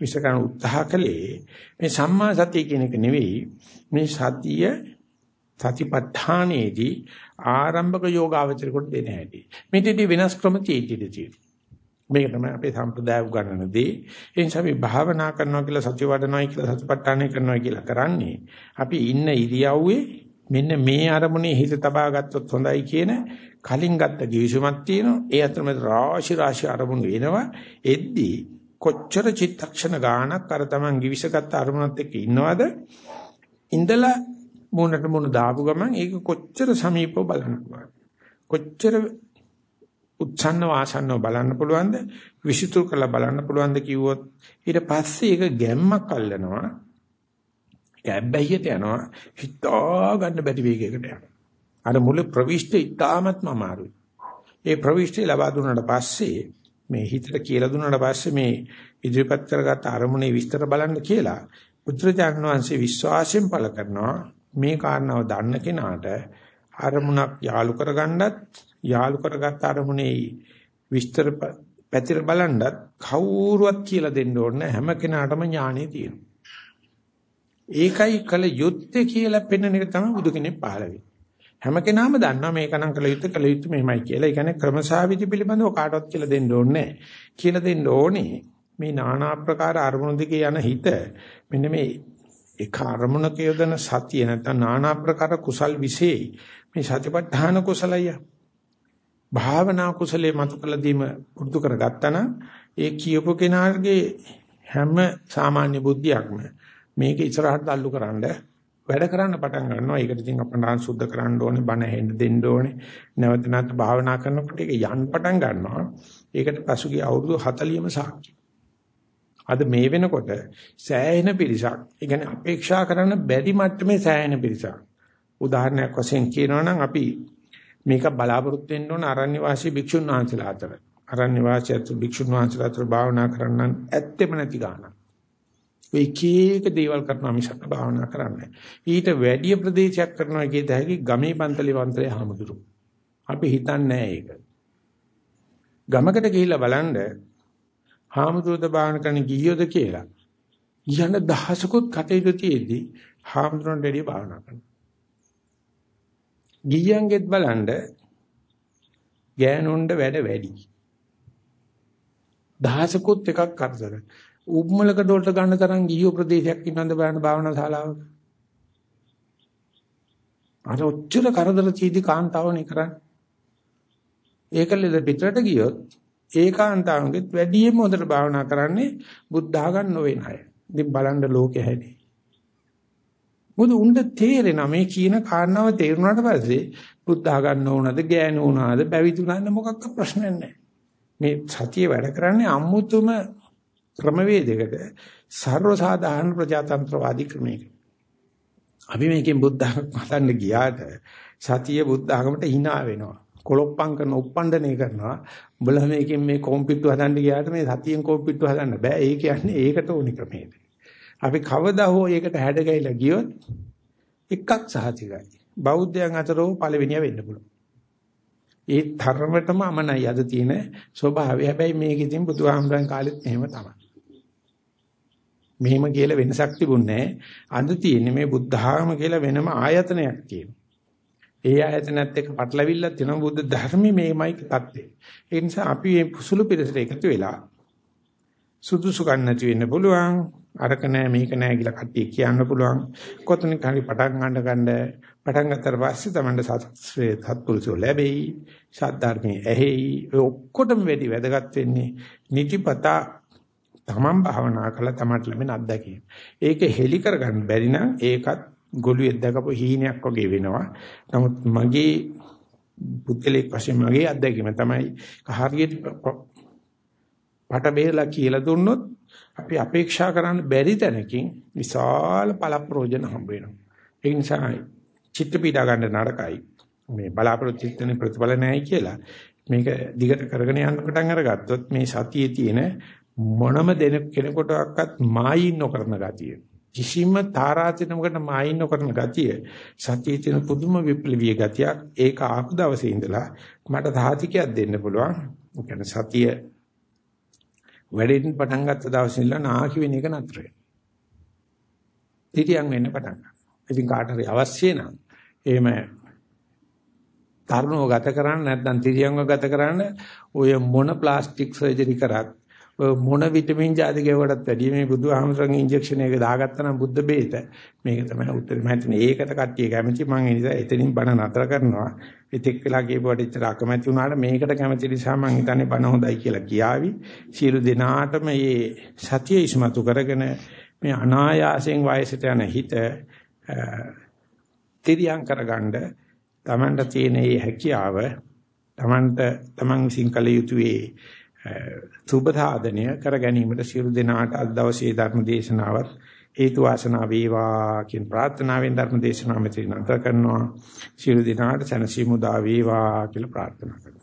විස්තර කරන උත්සාහ කළේ මේ සම්මා සතිය කියන එක නෙවෙයි මේ සතිය සතිපට්ඨානයේදී ආරම්භක යෝගාවචරයට දෙන හැටි. මේකෙදි වෙනස් ක්‍රම තියෙන්නේ. මේක තමයි අපේ සම්ප්‍රදාය උගන්වන දේ. ඒ නිසා අපි භාවනා කරනවා කියලා සති වඩනවායි කියලා සතිපට්ඨානය කරනවා කියලා කරන්නේ. අපි ඉන්න ඉරියව්වේ මෙන්න මේ අරමුණේ හිත තබා ගත්තොත් හොඳයි කියන කලින් ගත්ත givisුමක් තියෙනවා. ඒ අතරමැද රාශි රාශි අරමුණු එනවා. එද්දී කොච්චර චිත්තක්ෂණ ගානක් අර Taman givisගත්ත අරමුණත් එක්ක ඉන්නවද? ඉඳලා මුණට මුණ දාපු ගමන් ඒක කොච්චර සමීපව බලන්න පුළුවන්. කොච්චර උත්සන්න වාසන්නව බලන්න පුළුවන්ද? විසිතුරු කරලා බලන්න පුළුවන්ද කිව්වොත් ඊට පස්සේ ඒක ගැම්මක් අල්ලනවා. ගැබ්බැහියට යනවා. හිතා ගන්න බැරි වේගයකට යනවා. අර මුල ප්‍රවිෂ්ඨ ඉතාමත්ම අමාරුයි. ඒ ප්‍රවිෂ්ඨය ලබා දුන්නාට පස්සේ මේ හිතට කියලා දුන්නාට පස්සේ මේ ඉදිරිපත් කරගත් අරමුණේ විස්තර බලන්න කියලා බුදුරජාණන් වහන්සේ විශ්වාසයෙන් පළ කරනවා මේ කාරණාව දන්න කෙනාට අරමුණක් යාලු කරගන්නත් යාලු කරගත් අරමුණේ විස්තර පැතිර බලන්නත් කවුරුවත් කියලා දෙන්න ඕනේ හැම කෙනාටම ඥානෙ තියෙනවා. ඒකයි කල යුත්තේ කියලා පෙන්වන එක තමයි බුදු කෙනෙක් පහළ වෙන්නේ. හැම කෙනාම දන්නවා මේක නම් කළ යුත්තේ කළ යුත්තේ මෙහෙමයි කියලා. ඒ කියන්නේ ක්‍රමසාවිදි පිළිබඳව කාටවත් කියලා දෙන්න ඕනේ කියලා දෙන්න ඕනේ. මේ নানা ආකාර අරමුණු දිගේ යන හිත මෙන්න මේ එක අරමුණක යොදන සතිය නැත්නම් নানা ආකාර කුසල් විශේෂයි. මේ සතිපට්ඨාන කුසලය. භාවනා කුසලයේ මතු කළ දීම පුරුදු කරගත්තා නම් ඒ කියපු කෙනාගේ හැම සාමාන්‍ය බුද්ධියක්ම මේක ඉස්සරහට අල්ලු කරන්නේ වැඩ කරන්න පටන් ගන්නවා. ඒකට ඉතින් අපණ්ඩාන් සුද්ධ කරන්න ඕනේ, බණ ඇහෙන්න දෙන්න ඕනේ. නැවත නැවත භාවනා කරනකොට ඒක යන් පටන් ගන්නවා. ඒකට පසුගිය අවුරුදු 40ම සාක්ෂි. අද මේ වෙනකොට සෑහෙන පිරිසක්, ඒ කියන්නේ අපේක්ෂා කරන බැරි මට්ටමේ සෑහෙන පිරිසක්. උදාහරණයක් වශයෙන් කියනවා නම් අපි මේක බලාපොරොත්තු වෙන්න ඕන අරණ්‍ය වාසී භික්ෂුන් වහන්සේලා අතර. අරණ්‍ය වාසී අතර භික්ෂුන් වහන්සේලා අතර භාවනා කරන්න ඇත්තෙම නැති ගානක්. එක එක දේවල් කරනවා මිසක් භාවනා කරන්නේ ඊට වැඩි ප්‍රදේශයක් කරනවා කියද හැකි ගමේ පන්තලේ වන්තරේ හාමුදුරු. අපි හිතන්නේ ඒක. ගමකට ගිහිල්ලා බලන්න හාමුදුරුවෝද භාවනා කරන ගිහියෝද කියලා. යන දහසකුත් කටයුතු තියේදී හාමුදුරන් දෙවිය භාවනා කරනවා. ගිහියන්ගෙත් බලන්න ගෑනුන්ට වැඩ වැඩි. දහසකුත් එකක් කරදර. උම්මලක ඩොල්ට ගන්න තරම් ගිහියෝ ප්‍රදේශයක් ඉන්නවද බලන්න භාවනා ශාලාවක. අර ඔච්චර කරදර චීදි කාන්තාවනේ කරන්නේ. ඒකලෙද පිටරට ගියොත් ඒ කාන්තාවන්ගෙත් වැඩියෙන්ම හොඳට භාවනා කරන්නේ බුද්ධ ආගම් නොවන අය. ඉතින් බලන්න ලෝකෙ හැටි. මොකද උණ්ඩ තේරෙනවා මේ කියන කාරණාව තේරුණාට පස්සේ බුද්ධ ආගම් නොවුනද ගෑනු වුණාද පැවිදි වුණාද මොකක්ද ප්‍රශ්නයක් නැහැ. මේ සතිය වැඩ කරන්නේ අමුතුම ක්‍රමවේදයකට ਸਰව සාධාරණ ප්‍රජාතන්ත්‍රවාදී ක්‍රමයකට. අපි මේකෙන් බුද්ධ හදන්න ගියාට සතිය බුද්ධ ආගමට hina වෙනවා. කොලොප්පම් කරන උප්පණ්ඩණය කරනවා. උඹලා මේකෙන් මේ කොම්පිට්ටු හදන්න ගියාට මේ සතියෙන් කොම්පිට්ටු හදන්න බෑ. ඒ කියන්නේ ඒකට ඕනි ක්‍රමයක. අපි කවදා හෝ ඒකට හැඩගැහිලා ගියොත් එකක් සහතිකයි. බෞද්ධයන් අතරෝ පළවෙනිය වෙන්න පුළුවන්. ඒ තරමටම අමනයි අද තියෙන ස්වභාවය. හැබැයි මේක ඉතින් බුදුහාමුදුරන් කාලෙත් එහෙම තමයි. මෙහෙම කියලා වෙනසක් තිබුණේ අද තියෙන්නේ මේ බුද්ධ ආගම කියලා වෙනම ආයතනයක් තියෙනවා. ඒ ආයතනත් එක්ක පටලවිල්ලක් තියෙනවා බුද්ධ ධර්මයේ මේමයි தත්ත්වය. ඒ නිසා අපි මේ පුසුළු පිළිසෙට එකතු වෙලා සුදුසු ගන්න වෙන්න පුළුවන්. අරක නෑ මේක නෑ කියලා කට්ටිය කියන්න පුළුවන්. කොතනින් හරි පටන් ගන්න ගන්න පටන් ගත්තට පස්සේ තමයි සත්‍යේ සත්පුරුෂෝ ලැබෙයි. සද්ධර්මයේ ඇහෙයි. ඔක්කොටම වැඩි වැදගත් වෙන්නේ නිතිපතා තමන් භාවනා කළා තමට ලැබෙන අත්දැකීම. ඒක හෙලි කරගන්න බැරි නම් ඒකත් ගොළුෙක් දැකපු හීනයක් වගේ වෙනවා. නමුත් මගේ පුද්ගලික වශයෙන් මගේ අත්දැකීම තමයි හරියට පට බේරලා කියලා දුන්නොත් අපි අපේක්ෂා කරන්න බැරි තැනකින් විශාල පළ ප්‍රයෝජන හම්බ වෙනවා. ඒ නිසා චිත්ත පීඩා ගන්න නරකයි. මේ බලාපොරොත්තු වෙන ප්‍රතිඵල නැහැ කියලා. මේක දිගට කරගෙන යන්න පටන් අරගත්තොත් මේ සතියේ තියෙන මොනම දෙන කෙනෙකුටවත් මායින් නොකරන ගතිය කිසිම තාරාතිරමකට මායින් නොකරන ගතිය සතියේ තියෙන පුදුම විප්ලවීය ගතියක් ඒක ආපු දවසේ ඉඳලා මට සාතිකයක් දෙන්න පුළුවන් ඒ කියන්නේ සතිය වැඩෙන්න පටන් ගත්ත දවසේ ඉඳලා නාකි වෙන එක නතර වෙනවා. තිරියන් වෙන්න පටන් ගන්නවා. ඉතින් කාට හරි අවශ්‍ය නම් එහෙම තරුණව ගත කරන්න නැත්නම් තිරියන්ව ගත කරන්න ඔය මොන ප්ලාස්ටික් සර්ජරි කරත් මොන විටමින් ජාති ගෙවටත් වැඩිය මේ බුදුහාමසගේ ඉන්ජෙක්ෂන් එක දාගත්තා නම් බුද්ධ බේත. මේක තමයි උත්තරේ. මම හිතන්නේ ඒකට කට්ටිය කැමති. මම ඒ නිසා එතනින් බණ නතර කරනවා. ඉතින් වෙලා කියපුවට ඉතර අකමැති වුණාට මේකට කැමති නිසා මම හිතන්නේ බණ හොඳයි කියලා කියාවි. සියලු දෙනාටම මේ සතිය ඉස්මතු කරගෙන මේ අනායාසයෙන් වයසට යන හිත තිරියම් කරගන්න තමන්ට තියෙන මේ හැකියාව තමන්ට තමන් විසින් කළ යුතුයේ සුබ සාධනය කර ගැනීමට සියලු දෙනාට අද දවසේ ධර්ම දේශනාවත් හේතු වාසනා වේවා කියන ප්‍රාර්ථනාවෙන් ධර්ම දේශනාව මෙතන නැවත කරනවා. සියලු දෙනාට සැනසීම උදා වේවා කියලා ප්‍රාර්ථනා කරනවා.